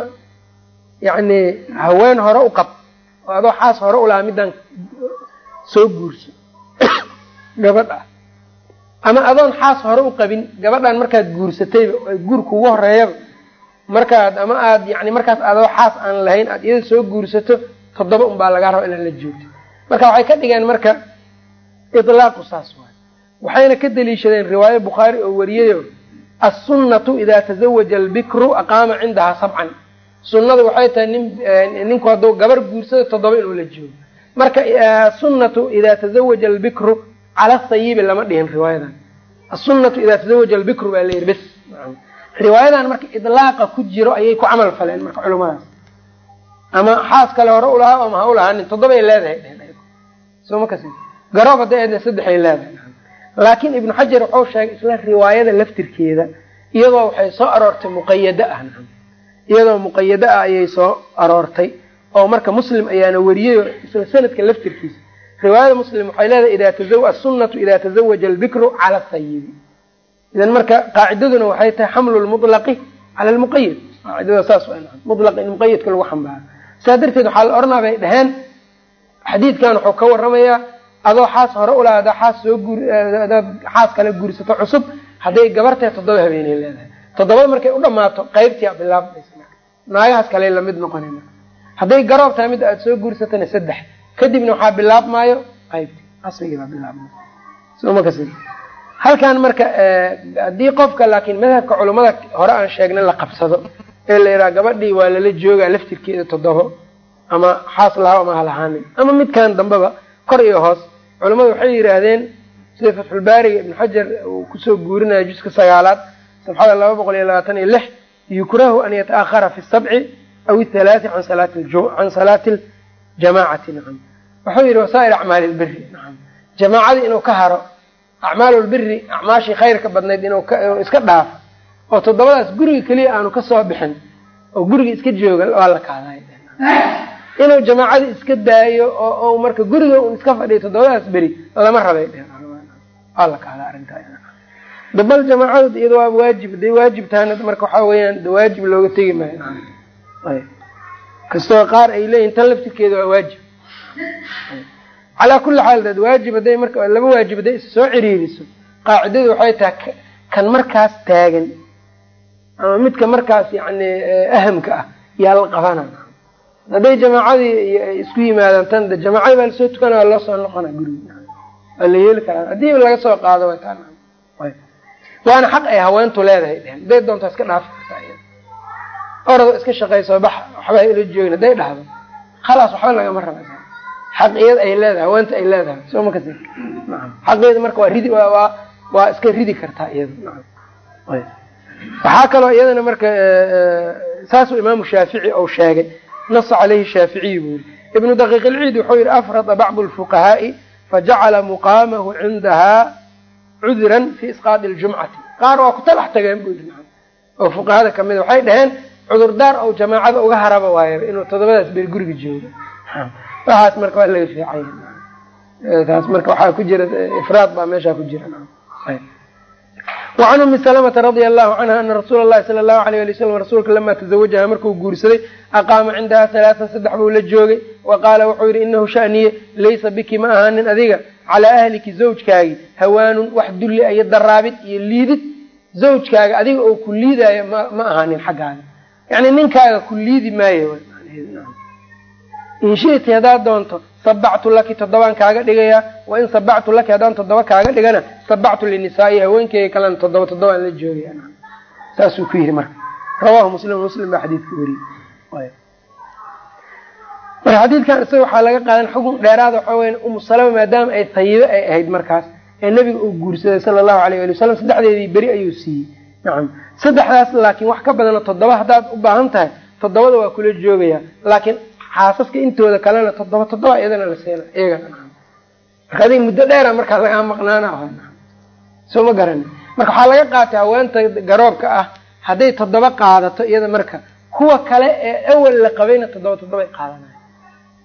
yani haween hore u qab. Oo adoo xaas hore ulahaa midaan soo guurso [clears throat] gabadha ama adoon xaas hore u qabin gabadhan markaad guursatayba guur kugu horeeyaba markaad ama aad yani markaas adoo xaas aan lahayn aad iyada soo guursato toddoba un baa lagaa raba inaad la joogto. Marka waxay ka dhigeen marka ilaaqu saas waay waxayna ka daliishadeen riwaayo bukhaari oo wariyayo assunnatu idaa tazawaja albikru aqaama cindahaa sabcan. Sunnadu waxay tahay nin ninku hadduu gabar guursado toddoba inuu la joogo. Marka sunnatu idaa tazawaja albikru cala sayibi lama dhihin riwaayadan. Assunnatu idaa tazawaja albikru baa layidhi bes. Riwaayadan marka idlaaqa ku jiro ayay ku camal faleen marka culimadaas ama xaas kale hore ulahaa ama ha ulahaanin toddobay leedahay garoob hadday aadna saddexay leedahay laakiin ibnu xajar wuxuu sheegay isla riwaayada laftirkeeda iyadoo waxay soo aroortay muqayado ah iyadoo muqayado ah ayay soo aroortay oo marka muslim ayaana wariyay isla sanadka laftirkiisa. Riwaayada muslim waxay leedahay assunnatu idaa tazawaja albikru cala sayibi idan marka qaacidaduna waxay tahay xamlu lmulaqi cala lmuqayad qaacidada saas mulaq in muqayadka lagu xambaaro saa darteed waxaa la odhanaa bay dhaheen xadiidkan wuxuu ka waramayaa adoo xaas hore ulaha adaa xaas soo guur adaad xaas kale guursato cusub hadday gabartahay toddoba habeenay leedahay. Toddobada markay u dhamaato qaybtii bilaabmaysa naagahaas kale la mid noqonayna. Hadday garoob tahay mid aad soo guursatana saddex. Kadibna waxaa bilaabmaayo qaybtii. Asrigii baa bilaabmay. Soma kas halkan marka haddii qofka laakiin madhabka culummada hore aan sheegna la qabsado ee la yidhaha gabadhii waa lala joogaa laftirkeeda toddobo ama xaas lahaa ama halahaanin ama midkan dambeba kor iyo hoos culummadu waxay yidhaahdeen sida fatxulbaariga ibnu xajar uu ku soo guurinayo juska sagaalaad safxada laba boqol iyo labaatan iyo lix yukrahu an yataahara fi sabci aw ihalaati can salaati ljamaacati nacam wuxuu yidhi wasaa'ir acmaali lbiri nacam jamaacadii inuu ka haro acmaalulbiri acmaashii khayrka badnayd inuu iska dhaafo oo toddobadaas guriga keliya aanu ka soo bixin oo guriga iska jooga waa la kaaday inuu jamaacadii iska daayo oo marka guriga un iska fadhiyo toddobadaas beri lama rabay. Waa la kaada arrintaa. Bal jamaacadu iyada waa waajib haday waajib tahana marka waxaa weeyaan waajib looga tegi maayo. Kastoo qaar ay leeyihiin tan laftirkeeda waa waajib. Calaa kulli xaal dad waajib hadday marka laba waajib hadday is soo ciriiriso. Qaacidadu waxay tahay kan markaas taagan ama midka markaas yani ahamka ah yaa la qabana hadday jamaacadii isku yimaadaan tan de jamaacadii baa la soo tukana waa loo soo noqona guriga. Waa la yeeli karaa. Haddii laga soo qaado way taa waana xaq ay haweentu leedahay dhehen hadday doontaa iska dhaafi kartaa orado iska shaqayso bax waxba ila joogin hadday dhahdo khalaas waxba lagama raba xaq iyada ay leedahay haweenta ay leedahay. Soo ma kasi xaqeeda marka waa ridi waa waa iska ridi kartaa iyada. Waxaa kaloo iyadana marka saasuu imaamu shaafici ou sheegay nasa caleyhi shaaficiy buu yiri ibnu daqiiq ilciid wuxuu yihi afrada bacdu lfuqahaa'i fajacala muqaamahu cindahaa cudran fi isqaadi ljumcati qaar waa ku talax tageen buu yiri oo fuqahada kamida waxay dhaheen cudurdaar ou jamaacada uga haraba waayo inuu toddobadaas beri guriga joogo waxaas marka waa laga fiicay taas marka waxaa ku jira ifraad baa meeshaa ku jira wacan umi salamata radia allahu canha ana rasuula llahi sala allahu alayh ali wasalam rasuulka lamaa tazawajaha markuu guursaday aqaama cindaha halaatan saddex buu la joogay. Wa qaala wuxuu yidhi inahu shaniye laysa biki ma ahaanin adiga. Calaa ahliki zawjkaagi hawaanun wax dulli iyo daraabid iyo liidid. Zawjkaaga adiga oo ku liidaayo ma ma ahaanin xaggaaga. Yani ninkaaga ku liidi maayo in shiti haddaad doonto sabactu laki toddobaan kaaga dhigayaa wa in sabactu laki haddaan toddoba kaaga dhigana sabactu linisaai haweenkeyga kalena toddoba toddobaan la joogaya saasuu ku yihi marka. Rawahu muslim muslim baa xadiidka weriyey marka xadiidkan isaga waxaa laga qaadan xukun dheeraada waxaa weya umu salama maadaama ay tayibo ay ahayd markaas ee nebiga uu guursaday sala allahu alayh ali wasalam saddexdeedii beri ayuu siiyey. Nacam saddexdaas laakiin wax ka badana toddoba haddaad u baahan tahay toddobada waa kula joogaya laakiin xaasaska intooda kalena toddoba toddoba iyadana la seena iyagana marka adiga muddo dheera markaa lagaa maqnaana soo ma garani marka waxaa laga qaatay haweenta garoobka ah hadday toddoba qaadato iyada marka kuwa kale ee awel la qabayna toddoba toddobay qaadanayo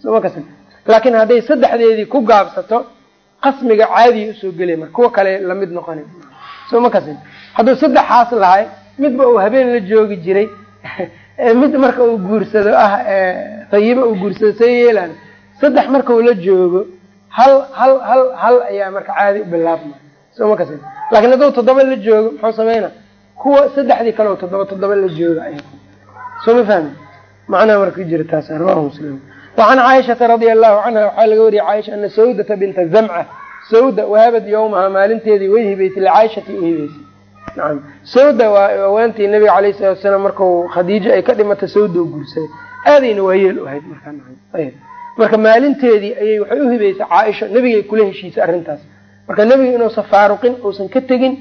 soo ma kasin laakiin hadday saddexdeedii ku gaabsato qasmiga caadiya u soo gelay marka kuwa kale la mid noqona soo ma kasin hadduu saddex xaas lahay midba uu habeen la joogi jiray [laughs] mid marka uu guursado ah tayiba uu guursado see yeelaan saddex marka uu la joogo hal hal hal hal ayaa marka caadi u bilaabma. Soo ma kasin. Laakiin hadduu toddoba la joogo muxuu sameyna kuwa saddexdii kale toddoba toddoba la jooga ay soo ma fahmi macnaha marka jira taas rawahu muslim. Wacan caaishata radia allahu canha waxaa laga wariyay caaisha ana sawdata binta zamca. Sawda wahabad yawmaha maalinteedii way hibaysay licaaishati u hibaysay nacam sawda waa awaantii nabiga alayh salatu wasalaam markau khadiijo ay ka dhimatay sawda u guursaday aadayna waa yeel u ahayd markaa marka maalinteedii ayay waxay u hibaysay caaisha nebigay kula heshiisay arrintaas. Marka nebiga inuusan faaruqin uusan ka tegin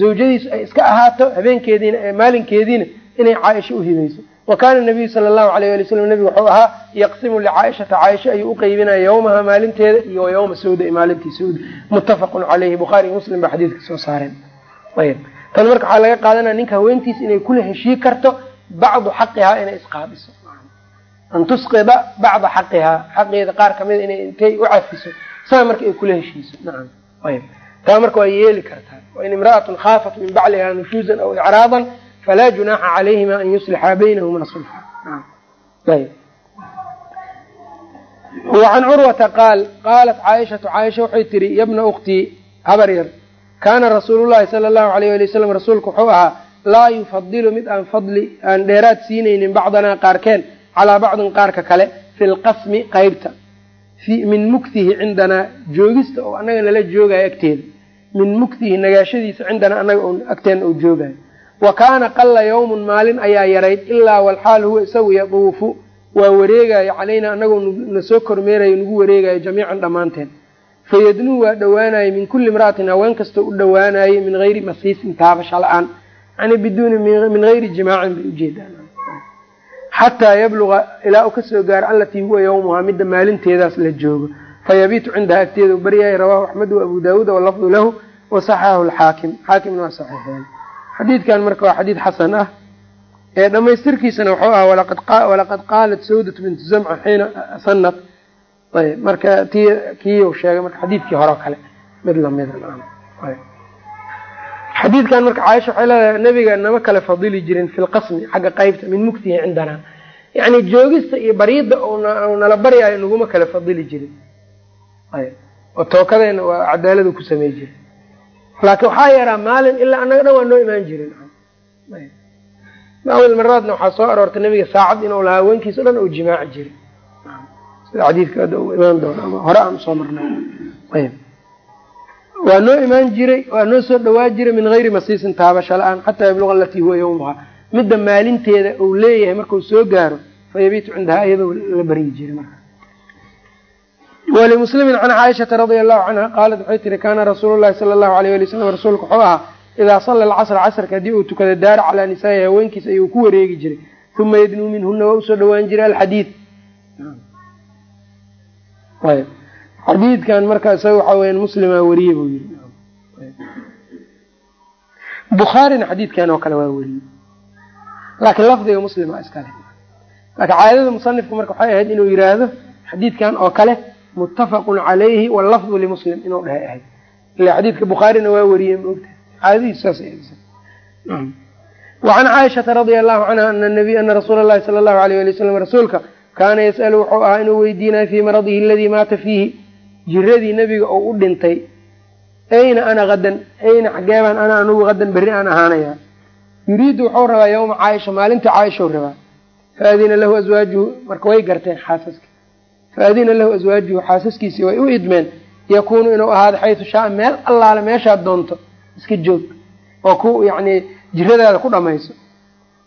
zawjadiisu ay iska ahaato habeenkeediina maalinkeediina inay caaisha u hibayso wa kaana nabiyu sala allahu alayh ali wasalam nebigu wuxuu ahaa yaqsimu licaaishata caaisha ayuu uqeybinaya yawmaha maalinteeda iyo wa yawma sawda maalintii sawda muttafaqun caleyhi bukhaari iyo muslim baa xadiidka soo saareen tan marka waxaa laga qaadanaya ninka haweentiisa inay kula heshii karto bacdu xaqihaa inay isqaabiso. An tusqida bacda xaqihaa xaqeeda qaar kamida inay intay u cafiso saa marka ay kula heshiiso. Nacam. Ayb taa marka waa yeeli kartaa. Wain imra'atun khaafat min bacliha nushuuzan aw icraadan falaa junaaxa calayhima an yuslixaa baynahuma sulxa wacan curwata qaal qaalat caaishatu caaisha waxay tihi yabna uktii habar yar kaana rasuulu llahi sala allahu alayh ali wasalam rasuulku wuxuu ahaa laa yufadilu mid aan fadli aan dheeraad siinaynin bacdanaa qaarkeen calaa bacdin qaarka kale fi lqasmi qaybta min muktihi cindanaa joogista oo annaga nala joogayo agteeda min muktihi nagaashadiisa cindanaa annaga agteena uu joogayo wa kaana qalla yawmun maalin ayaa yarayd ilaa walxaal huwa isagu yaduufu waa wareegayo calaynaa anagoo nasoo kormeerayo nagu wareegayo jamiican dhammaanteen fayadnuu waa dhowaanayo min kulli imra'atin haween kastoo u dhowaanayo min hayri masiisin taabasha la'aan yani biduuni min hayri jimaacin bay ujeedaan xataa yabluga ilaa uu ka soo gaaro allatii huwa yawmuhaa midda maalinteedaas la joogo fayabiitu cindaha agteeda u baryahay rawaahu axmed wa abu daawuud walafdu lahu wasaxahu lxaakim xaakimna waa saxiixeen xadiidkan marka waa xadiid xasan ah ee dhamaystirkiisana wuxuu ahaa walaqad qaalat sawdatu bintu zamca xiina sanat ayb marka kii sheegay marka xadiidkii hore o kale mid lamida xadiidkan marka caaisha waxay leedahay nabiga nama kale fadili jirin fi lqasmi xagga qeybta min muktihi cindanaa yani joogista iyo bariida nala baryaayo naguma kale fadili jirin oo tookadeena waa cadaaladu ku samey jirin laakiin waxaa yaraa maalin ilaa annaga dhan waa noo imaan jirin awel maraadna waxaa soo aroortay nabiga saacad inuu lahaa haweenkiisa o dhan uu jimaaci jiray waa noo imaan jiray waa noo soo dhawaa jiray min hayri masiisin taabasha la'aan xataa yabluqa alatii huwa yawmuha midda maalinteeda uu leeyahay markuu soo gaaro fayabiitu cindahaa iyadoo la baryi jiray marka. Walimuslimin can caaishata radia allahu canha qaalat waxay tihi kaana rasuulu llahi sala allahu alayh ali wasalam rasuulku wuxuu ahaa idaa salla alcasra casrka haddii uu tukada daara calaa nisaa'i haweenkiisa ayuu ku wareegi jiray. Uma yadnuu minhuna waa u soo dhawaan jiray alxadiid ayb. Xadiidkan marka isaga waxaa weya muslimaa weriye buu yiri bukhaarina xadiidkan oo kale waa weriyey laakiin lafdiga muslima iskale laakiin caadada musanifku marka waxay ahayd inuu yihaahdo xadiidkan oo kale muttafaqun calayhi wallafdu limuslim inuu dhahay ahayd. Ila xadiidka bukhaarina waa weriyey maogta caadadiisu saas wacan caaishata radia allahu canha ana nabiy ana rasuula llahi sala allahu alayh ali wasalam rasuulka kaana yas'alu wuxuu ahaa inuu weydiinayo fii maradihi aladii maata fiihi. Jiradii nebiga oo u dhintay ayna ana hadan ayna xageebaan ana anugu hadan berri aan ahaanaya. Yuriidu wuxuu rabaa yawma caaisha maalintii caaishau rabaa. Faadina lahu aswaajuhu marka way garteen xaasaska. Faadina lahu aswaajuhu xaasaskiisii way u idmeen yakuunu inuu ahaado xaysu shaa meel allaale meeshaad doonto iska joog. Oo ku yacni jiradaada ku dhamayso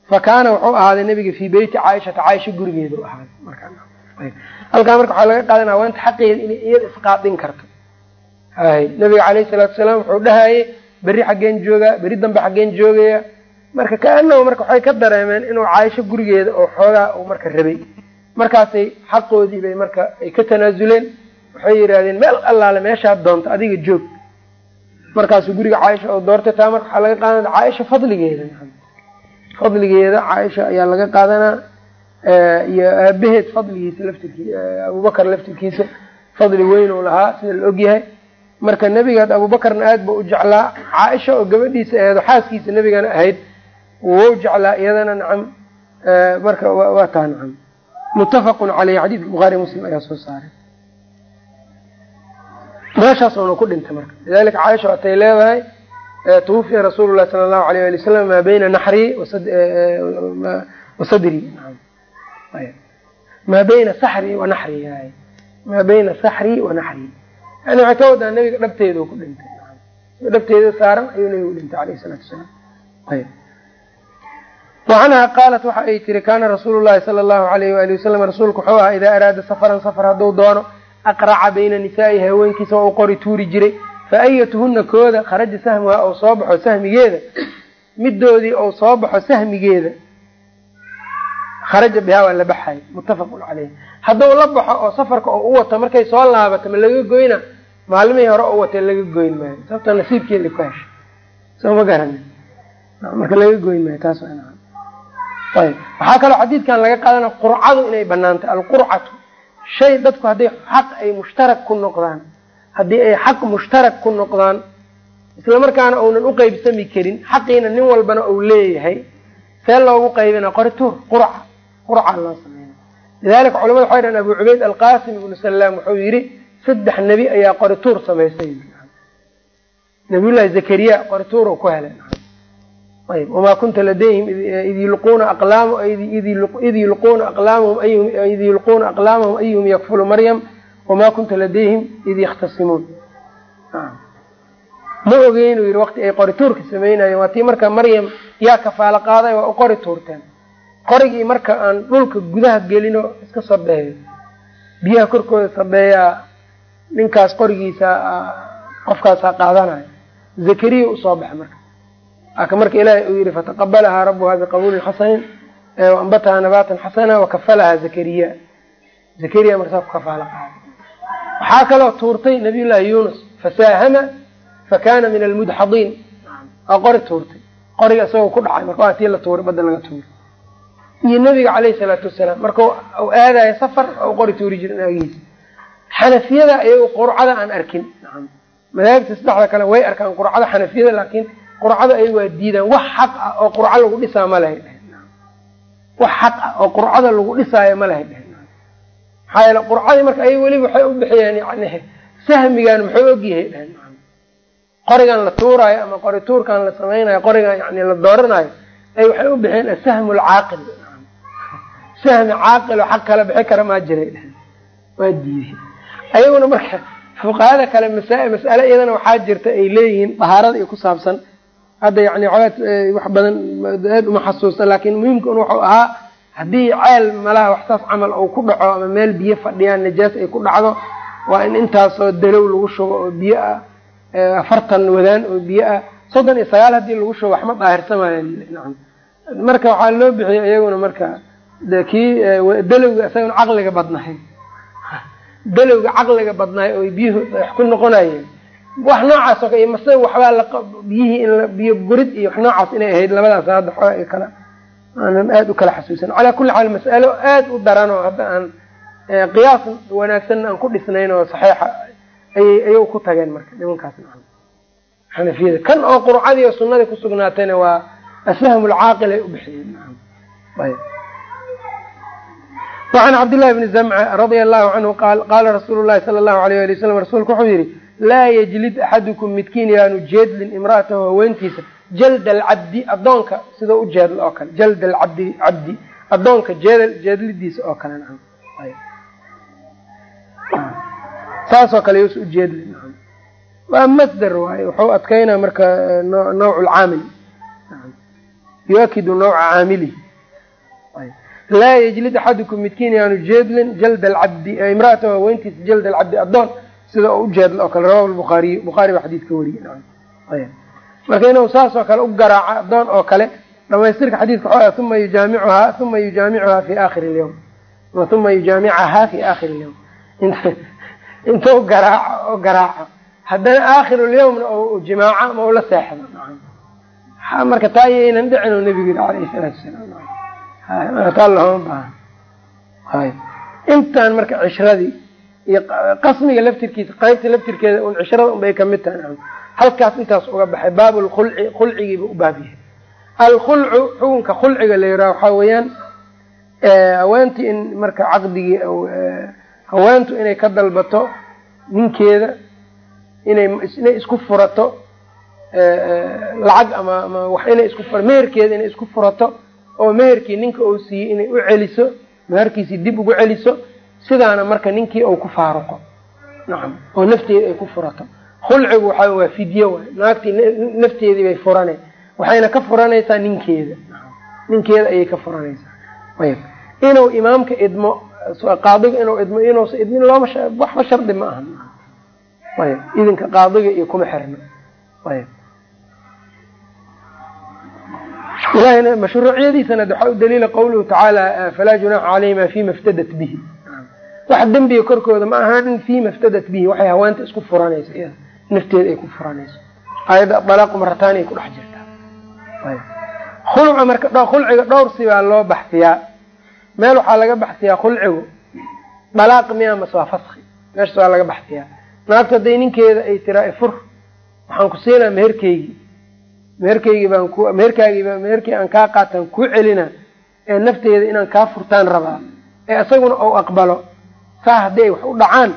fa kaana wuxuu ahaaday nabiga fii beyti caaishata caaisha gurigeeda ahaaday marhalkaa marka waxaa laga qaadanaya waa inta xaqeeda inay iyada isqaadin karto hay nabiga caleyhi salaatu salaam wuxuu dhahayay berri xaggeen joogaa berri dambe xaggeen joogaya marka kaanahu marka waxay ka dareemeen inuu caaisho gurigeeda oo xoogaa uu marka rabay markaasay xaqoodii bay marka ay ka tanaasuleen waxay yidhaahdeen meel allaale meeshaad doonto adiga joog markaasuu guriga caaisha oo doortay taa marka waxaa laga qaadanaa caaisha fadligeeda fadligeeda caaisha ayaa laga qaadanaa iyo aabaheed fadligiisa laftirkiisa abubakar laftirkiisa fadli weyn uu lahaa sida la ogyahay marka nebigaad abubakarna aad ba u jeclaa caaisha oo gabadhiisa aheedo xaaskiisa nebigana ahayd wou jeclaa iyadana nacam marka waa taa nacam. Muttafaqun caleyh xadiidka bukhaari muslim ayaa soo saaray. Meeshaas oona ku dhintay marka? Lidalika caaisha waatay leedahay twufiya rasuulu lahi sala allahu alayh ali wasalam maa bayna naxrii wa sadrii maa bayna saxrii wa naxrii maa bayna saxrii wa naxrii yani waxay ka wadaa nebiga dhabteeda ku dhintay. Dhabteeda saaran ayuu nebigu dhintay alayh salaatu wasalaam ayb wa canha qaalat waxa ay tiri kaana rasuulu llahi sala allahu alayh waali wasalam rasuulku wuxuu ahaa idaa araada safaran safar hadduu doono aqraca bayna nisaa'ihi haweenkiisa waa u qori tuuri jiray fa ayatuhuna kooda kharaja sahmuha ou soo baxo sahmigeeda. Midoodii ou soo baxo sahmigeeda. Kharaja bihaa waa la baxay. Muttafaqun caleyh hadduu la baxo oo safarka oo u wato markay soo laabato ma laga goyna? Maalmihii hore u watay laga goyn maayo. Sababta nasiibkeeda ku hesha soo ma garani marka laga goyn maayo taas ayb waxaa kaloo xadiidkan laga qaadana qurcadu inay banaantay alqurcatu. Shay dadku hadday xaq ay mushtarak ku noqdaan haddii ay xaq mushtarak ku noqdaan isla markaana uunan u qeybsami karin xaqiina nin walbana uu leeyahay see loogu qaybina qorituur qurca qurca loo sameyna lidalika culamada waxay dhahan abu cubayd alqasim ibnu salaam wuxuu yidhi saddex nebi ayaa qorituur samaystay nabiyullahi zakariya qorituur ku helay. Ayb wamaa kunta ladayhim id yulquuna aqlaamahum id yulquuna aqlaamahum ayuhum yakfulu maryam wamaa kunta ladayhim id yakhtasimuun ma ogeynu yidhi waqti ay qori tuurka sameynayeen waa tii marka maryam yaa kafaalo qaaday waa u qori tuurteen qorigii marka aan dhulka gudaha gelino iska sabeeyo biyaha korkooda sabeeyaa ninkaas qorigiisa qofkaasaa qaadanayo zakariya u soo baxa marka aka marka ilaahay uu yihi fataqabalahaa rabuhaa biqabuulin xasanin waambatahaa nabaatan xasana wakafalahaa zakariya zakariya waxaa kaloo tuurtay nabiyullaahi yuunus fasaahama fakana min almudxadiin waa qori tuurtay. Qoriga isagoo ku dhacay marka tii la tuuray badda laga tuuray. Iyo nabiga caleyhi salaatu wasalaam marka u aadayo safar u qori tuuri jira naagihiisa xanafiyada ayago qurcada aan arkin. Madaahibta saddexda kale way arkaan qurcada xanafiyada laakiin qurcada ay waa diidaan. Wax xaq ah oo qurco lagu dhisaa ma lahay dhehen wax xaq ah oo qurcada lagu dhisaayo ma lahay dhehen maxaa yeele qurcadii marka ay weliba waxay u bixiyeen yani sahmigan muxuu ogyahay dhehen qorigan la tuuraayo ama qori tuurkan la samaynayo qorigan yani la dooranayo ay waxay u bixiyeen asahmu lcaaqil sahmi caaqil oo xaq kala bixi kara maa jiray. Waa diiday. Ayaguna marka fuqahada kale masa mas'ale iyadana waxaa jirta ay leeyihiin dahaarada iyo ku saabsan. Hadda yani xoogaad wax badan aad uma xasuusta laakiin muhiimka un wuxuu ahaa haddii ceel malaha waxsaas camal uu ku dhaco ama meel biyo fadhiyaan najaas ay ku dhacdo waa in intaasoo dalow lagu shubo oo biyo ah afartan wadaan oo biyo ah. Soddon iyo sagaal haddii lagu shubo waxma daahirsamaayan nacam marka waxaa loo bixiyay iyaguna marka kii dalowga isagana caqliga badnahay. Dalowga caqliga badnaay oo biyuhu wax ku noqonayeen wax noocaas oo kale mase waxbaa la biyihii in biyo gurid iyo wax noocaas inay ahayd labadaas hadda xooga ay kala aanan aada u kala xasuusan calaa kulli xaal mas'alo aada u daran oo hadda aan qiyaas wanaagsan aan ku dhisnayn oo saxiixa ayay ayagu ku tageen marka nimankaas nacam xanafiyada kan oo qurcadii oo sunnadii kusugnaatayna waa asahmu lcaaqil ay u bixiyeen. Wacan cabdillahi bni zamca radia allahu canhu qaal qaala rasuulu llahi sala allahu alayh ali wasalam rasuulku wuxuu yidhi laa yajlid axadukum midkiin yaanu jeedlin imra'atahu haweentiisa jalda alcabdi addoonka sida u jeedl oo kale. Jalda alcabdi cabdi addoonka jeed jeedlidiisa oo kale nacam saasoo kale yus u jeedlin nacam waa masder waaye wuxuu adkaynaa marka nawc lcaamil yuakidu nawca caamilihi. Laa yajlid axadukum midkiin yaanu jeedlin jalda alcabdi imra'atahu haweentiisa jalda alcabdi addoon sida u ujeedl oo kale rawahu lbukhaariy bukhaari baa xadiidka wariyey marka inuu saasoo kale u garaaco addoon oo kale dhamaystirka xadiidka waxaa uma yujaamicuhaa uma yujaamicuhaa fi aakhiri lyawm uma yujaamicahaa fi aakhiri lyawm [laughs] intuu garaaco oo garaaco. Haddana aakhirlyawmna o jimaaco ma ula seexdo. Marka taa iyaynan dhicin oo nebigu yihi alayhi salaatu wasalaam. Taa looma baahan. Intaan marka cishradii iyo qasmiga laftirkiisa qaybta laftirkeeda un cishrada unbay ka mid tahay halkaas intaas uga baxay baab lkhulci khulcigiiba u baab yahay. Alkhulcu xukunka khulciga la yiraha waxaa weeyaan haweentii in marka caqdigii haweentu inay ka dalbato ninkeeda inay inay isku furato lacag ama ama wax inay isku meherkeeda inay isku furato oo meherkii ninka uu siiyey inay u celiso meherkiisii dib ugu celiso sidaana marka ninkii uu ku faaruqo. Nacam oo nafteeda ay ku furato khulcigu waxaa waa fidye waay. Naagtii nafteedii bay furane. Waxayna ka furanaysaa ninkeeda. Ninkeeda ayay ka furanaysaa. Ayb inuu imaamka idmo qaadiga inuu idmo inuusa idmin looma waxba shardi ma aha. Ayb idinka qaadiga iyo kuma xirno ayb ilahna mashruuciyadiisana waxaa u daliila qawluhu tacaala falaa junaaxa calayhima fima iftadat bihi. Wax dembiga korkooda ma ahaan fima iftadat bihi. Waxay haweenta isku furanayso iyada nafteeda ay ku furanayso aayadda dalaaqu marataani ay ku dhex jirtaa khulca marka khulciga dhowr sibaa loo baxsiyaa. Meel waxaa laga baxsiyaa khulcigu. Dalaaq miya mase waa faski? Meeshas waa laga baxsiyaa. Naagta hadday ninkeeda ay tiraa ifur waxaan ku siinaa meherkeygii meherkeygii baan ku meherkaagiiba meherkii aan kaa qaataan kuu celina ee nafteeda inaan kaa furtaan rabaa ee isaguna ou aqbalo saa haddii ay wax u dhacaan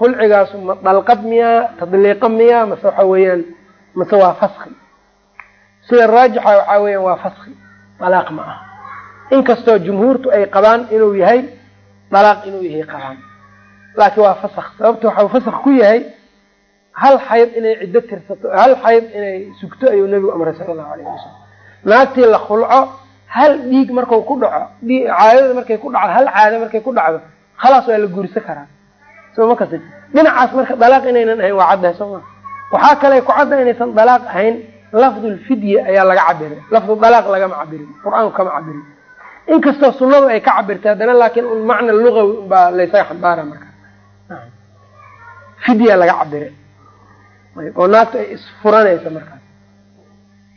khulcigaasu ma dalqad miyaa tadliiqa miyaa mase waxa weeyaan mase waa faski sida raajixa waxaa weeyaan waa faski dalaaq ma aha inkastoo jumhuurtu ay qabaan inuu yahay dalaaq inuu yahay qabaan laakiin waa fasak sababta waxau fasak ku yahay hal xayd inay ciddo tirsato hal xayd inay sugto ayuu nebigu amray sala allahu alayh wasalam naagtii la khulco hal dhiig marku ku dhaco caadada markay ku dhacdo hal caado markay ku dhacdo khalaas waa la guursan karaa soo ma kasi dhinacaas marka dalaaq inaynan ahayn waa caddahay soo ma. Waxaa kale ku cadda inaysan dalaaq ahayn lafdulfidya ayaa laga cabiray lafdu dalaaq lagama cabirin qur'aanku kama cabirin inkastoo sunadu ay ka cabirtay haddana laakiin un macna lugawi unbaa laysaga xambaara marka. Fidya laga cabiray oo naagta ay isfuranaysa markaas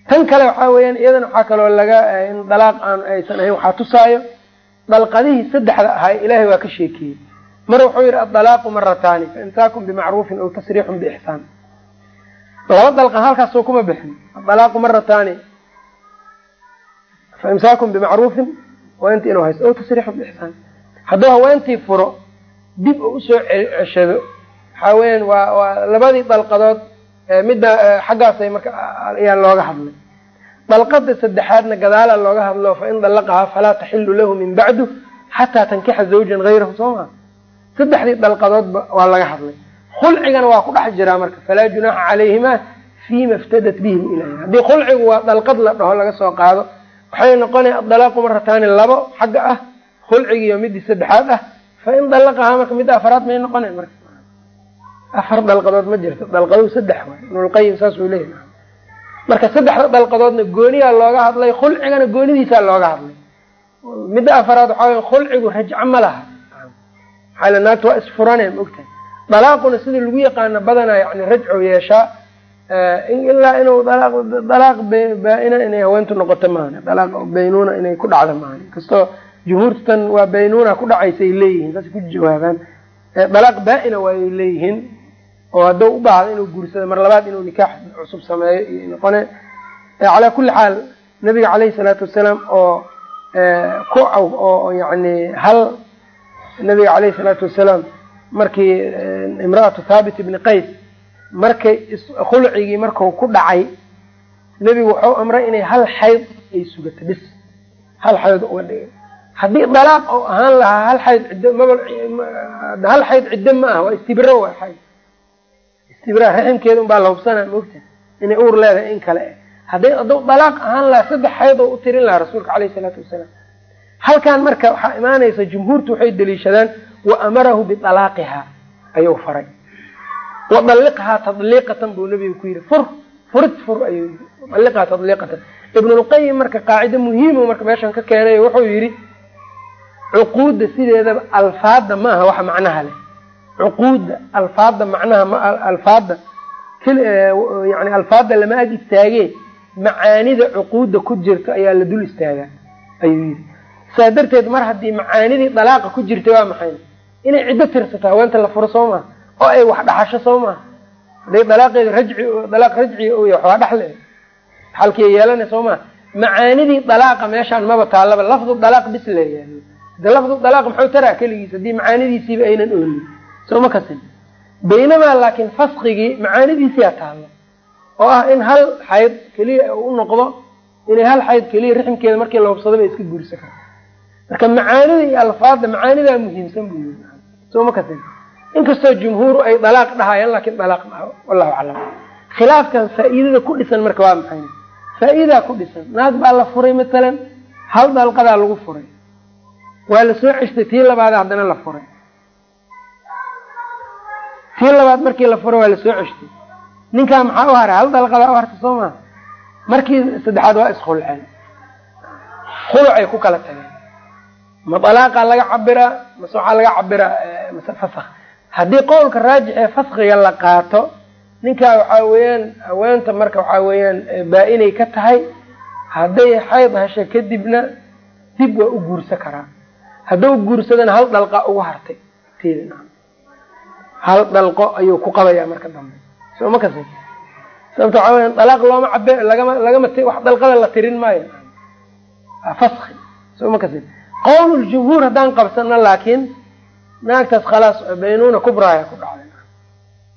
tan kale waxaa weeyaan iyadana waxaa kaloo laga in dalaaq aan aysan ahayn waxaa tusaayo dalqadihii saddexda ahay ilaahay waa ka sheekeeyey mar wuxuu yidhi adalaaqu marataani faimsaakum bimacruufin aw tasriixun biixsaan laba dalqan halkaasoo kuma bixin. Adalaaqu marataani faimsaakum bimacruufin haweenta inuu haysto aw tasriixun biixsaan hadduu haweentii furo dib oo u soo ceshado. Waxaa waa waa labadii dalqadood midda xaggaasay marka ayaa looga hadlay. Dalqada saddexaadna gadaala looga hadlo fain dalaqahaa falaa taxilu lahu min bacdu xataa tankixa zawjan hayrahu soo maa saddexdii dalqadoodba waa laga hadlay. Khulcigana waa ku dhex jiraa marka falaa junaaxa calayhima fima iftadat bihi ilahi haddii khulcigu waa dalqad la dhaho laga soo qaado waxay noqonaya adalaaqu marataani labo xagga ah khulcigiiyo midii saddexaad ah. Fain dalaqahaa marka midda afaraad may noqona marka. Afar dalqadood ma jirto dalqadood saddex waay. Ibnulqayim saasuu leeyahy marka saddexda dalqadoodna gooniyaa looga hadlay khulcigana goonidiisaa looga hadlay. Midda afaraad waxaa wey khulcigu rajco ma laha maxaa waa isfurane maogtahay dalaaquna sida lagu yaqaano badanaa yani rajco yeeshaa ilaa inuu dalaaq baa-ina inay haweentu noqoto maahane. Dalaaq baynuuna inay ku dhacdo maahane. Inkastoo jumhuurtan waa baynuuna ku dhacaysay leeyihiin saas ku jawaabaan. Dalaaq baa-ina waayay leeyihiin oo hadduu u baahdo inuu guursado mar labaad inuu nikaax cusub sameeyo iyo noqone. Calaa kulli xaal nabiga caleyhi salaatu wasalaam oo ku oo yani hal nabiga caleyhi salaatu wasalaam markii imra'atu thaabit ibni qays markay khulcigii marku ku dhacay nebigu wuxuu amray inay hal xayd ay sugato bis. Hal xayd uga dhigay. Haddii dalaaq oo ahaan lahaa hal xayd ciddo maba hal xayd ciddo ma aha waa istibro waa xayd. Istibra raximkeeda unbaa la hubsanaa maogta inay uur leedahay in kale. Eh hadday hadduu dalaaq ahaan lahaa saddex xayd oo u tirin lahaa rasuulka caleyhi salaatu wasalaam halkan marka waxaa imaanaysa jumhuurtu waxay deliishadaan wa amarahu bialaaqiha ayuu faray. Wadalliqhaa tadliiqatan buu nabiga ku yidhi fur furid fur ayuu yii daliqhaa tadliiqatan. Ibnulqayim marka qaacide muhiimo marka meeshan ka keenay wuxuu yidhi cuquudda sideedaba alfaadda ma aha waxa macnaha leh. Cuquudda alfaadda macnaha ma alfaadda yani alfaadda lama ag istaagee macaanida cuquudda ku jirta ayaa la dul istaagaa ayuu yidhi saa darteed mar haddii macaanidii dalaaqa ku jirta waa maxay? Inay ciddo tirsato haweenta la furo soo maha oo ay wax dhaxasho soo maha haday dalaaqeeda rajci dalaaq rajciga u yahay waxbaa dhaxle? Dhaxalkiiya yeelana soo maha macaanidii dalaaqa meeshaan maba taallaba. Lafdu dalaaq bis leeyahay de lafdu dalaaq muxuu taraa keligiis? Haddii macaanidiisiiba aynan oolin soo ma kasin. Baynamaa laakiin faskigii macaanidiisiyaa taallo oo ah in hal xayd keliya u noqdo inay hal xayd keliya rixmkeeda markii la hubsadaba iska guursa karto marka macaanida iyo alfaadda macaanidaa muhiimsan ma kasin inkastoo jumhuuru ay dalaaq dhahayaan laakiin dalaaq maaha wallahu aclam. Khilaafkan faa'iidada ku dhisan marka waa maxay? Faa'iidaa ku dhisan. Naag baa la furay matalan hal dalqadaa lagu furay. Waa la soo ceshtay tii labaada haddana la furay. Tii labaad markii la furay waa la soo ceshtay. Ninkaa maxaa u haray? Hal dalqadaa u harta soo maha markii saddexaad waa iskhulceen khulucay ku kala tageen ma dalaaqa laga cabiraa mase waxaa laga cabiraa mase fasak haddii qowlka raajix ee faskiga la qaato ninkaa waxaa weeyaan haweenta marka waxaa weeyaan baa-inay ka tahay hadday xayd hesho kadibna dib waa u guursa karaa hadduu guursadana hal dhalqa ugu hartay hal dhalqo ayuu ku qabayaa marka dambe. Soo ma kasi? Sababta waxaa weya dalaaq looma cabe lagama lagama wax dalqada la tirin maayo. Faski soo ma kasi qowluljumhuur haddaan qabsano laakiin naagtaas khalaas baynuuna kubraaya ku dhacday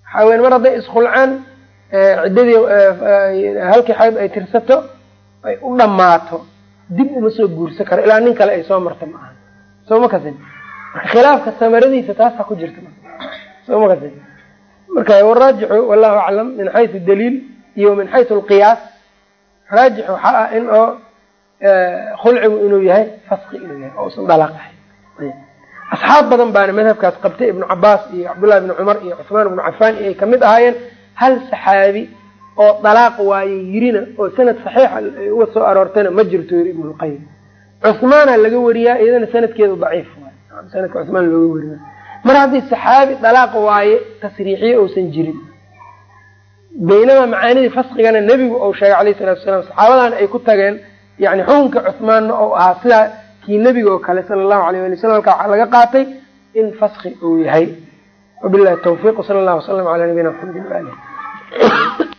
waxaa weya mar hadday iskhulcaan ciddadii halkii xayd ay tirsato ay u dhammaato dib uma soo guursa karo ilaa nin kale ay soo marta ma aha soo ma kasin marka khilaafka samaradiisa taasa ku jirta soo ma kasin marka waraajixu wallahu aclam min xaysu daliil iyo min xaysu alqiyaas raajix waxaa ah in oo khulcigu inuu yahay faski inuu yahay oo usan dalaaq ahayn asxaab badan baana madhabkaas qabtay ibnu cabaas iyo cabdullahi ibnu cumar iyo cuثmaan ibnu cafaan iyo ay ka mid ahaayeen hal saxaabi oo dalaaq waaye yirina oo sanad saxiixa uga soo aroortayna ma jirto yiri ibnu lqayim cuhmaana laga wariyaa iyadana sanadkeedu daciif sanadka cuhmaan looga wariya mar haddii saxaabi dalaaq waaye tasriixiye uusan jirin baynamaa macaanidii faskigana nebigu ou sheegay alayh salatu wasalaam saxaabadana ay ku tageen yani xukunka cuhmaanna oo ahaa sidaa kii nebiga oo kale sala allahu alayh ali wasalam halkaa waxaa laga qaatay in faski uu yahay. Wabillahi tawfiq wsala allahu wasalam ala nabiyina maxamedin waalih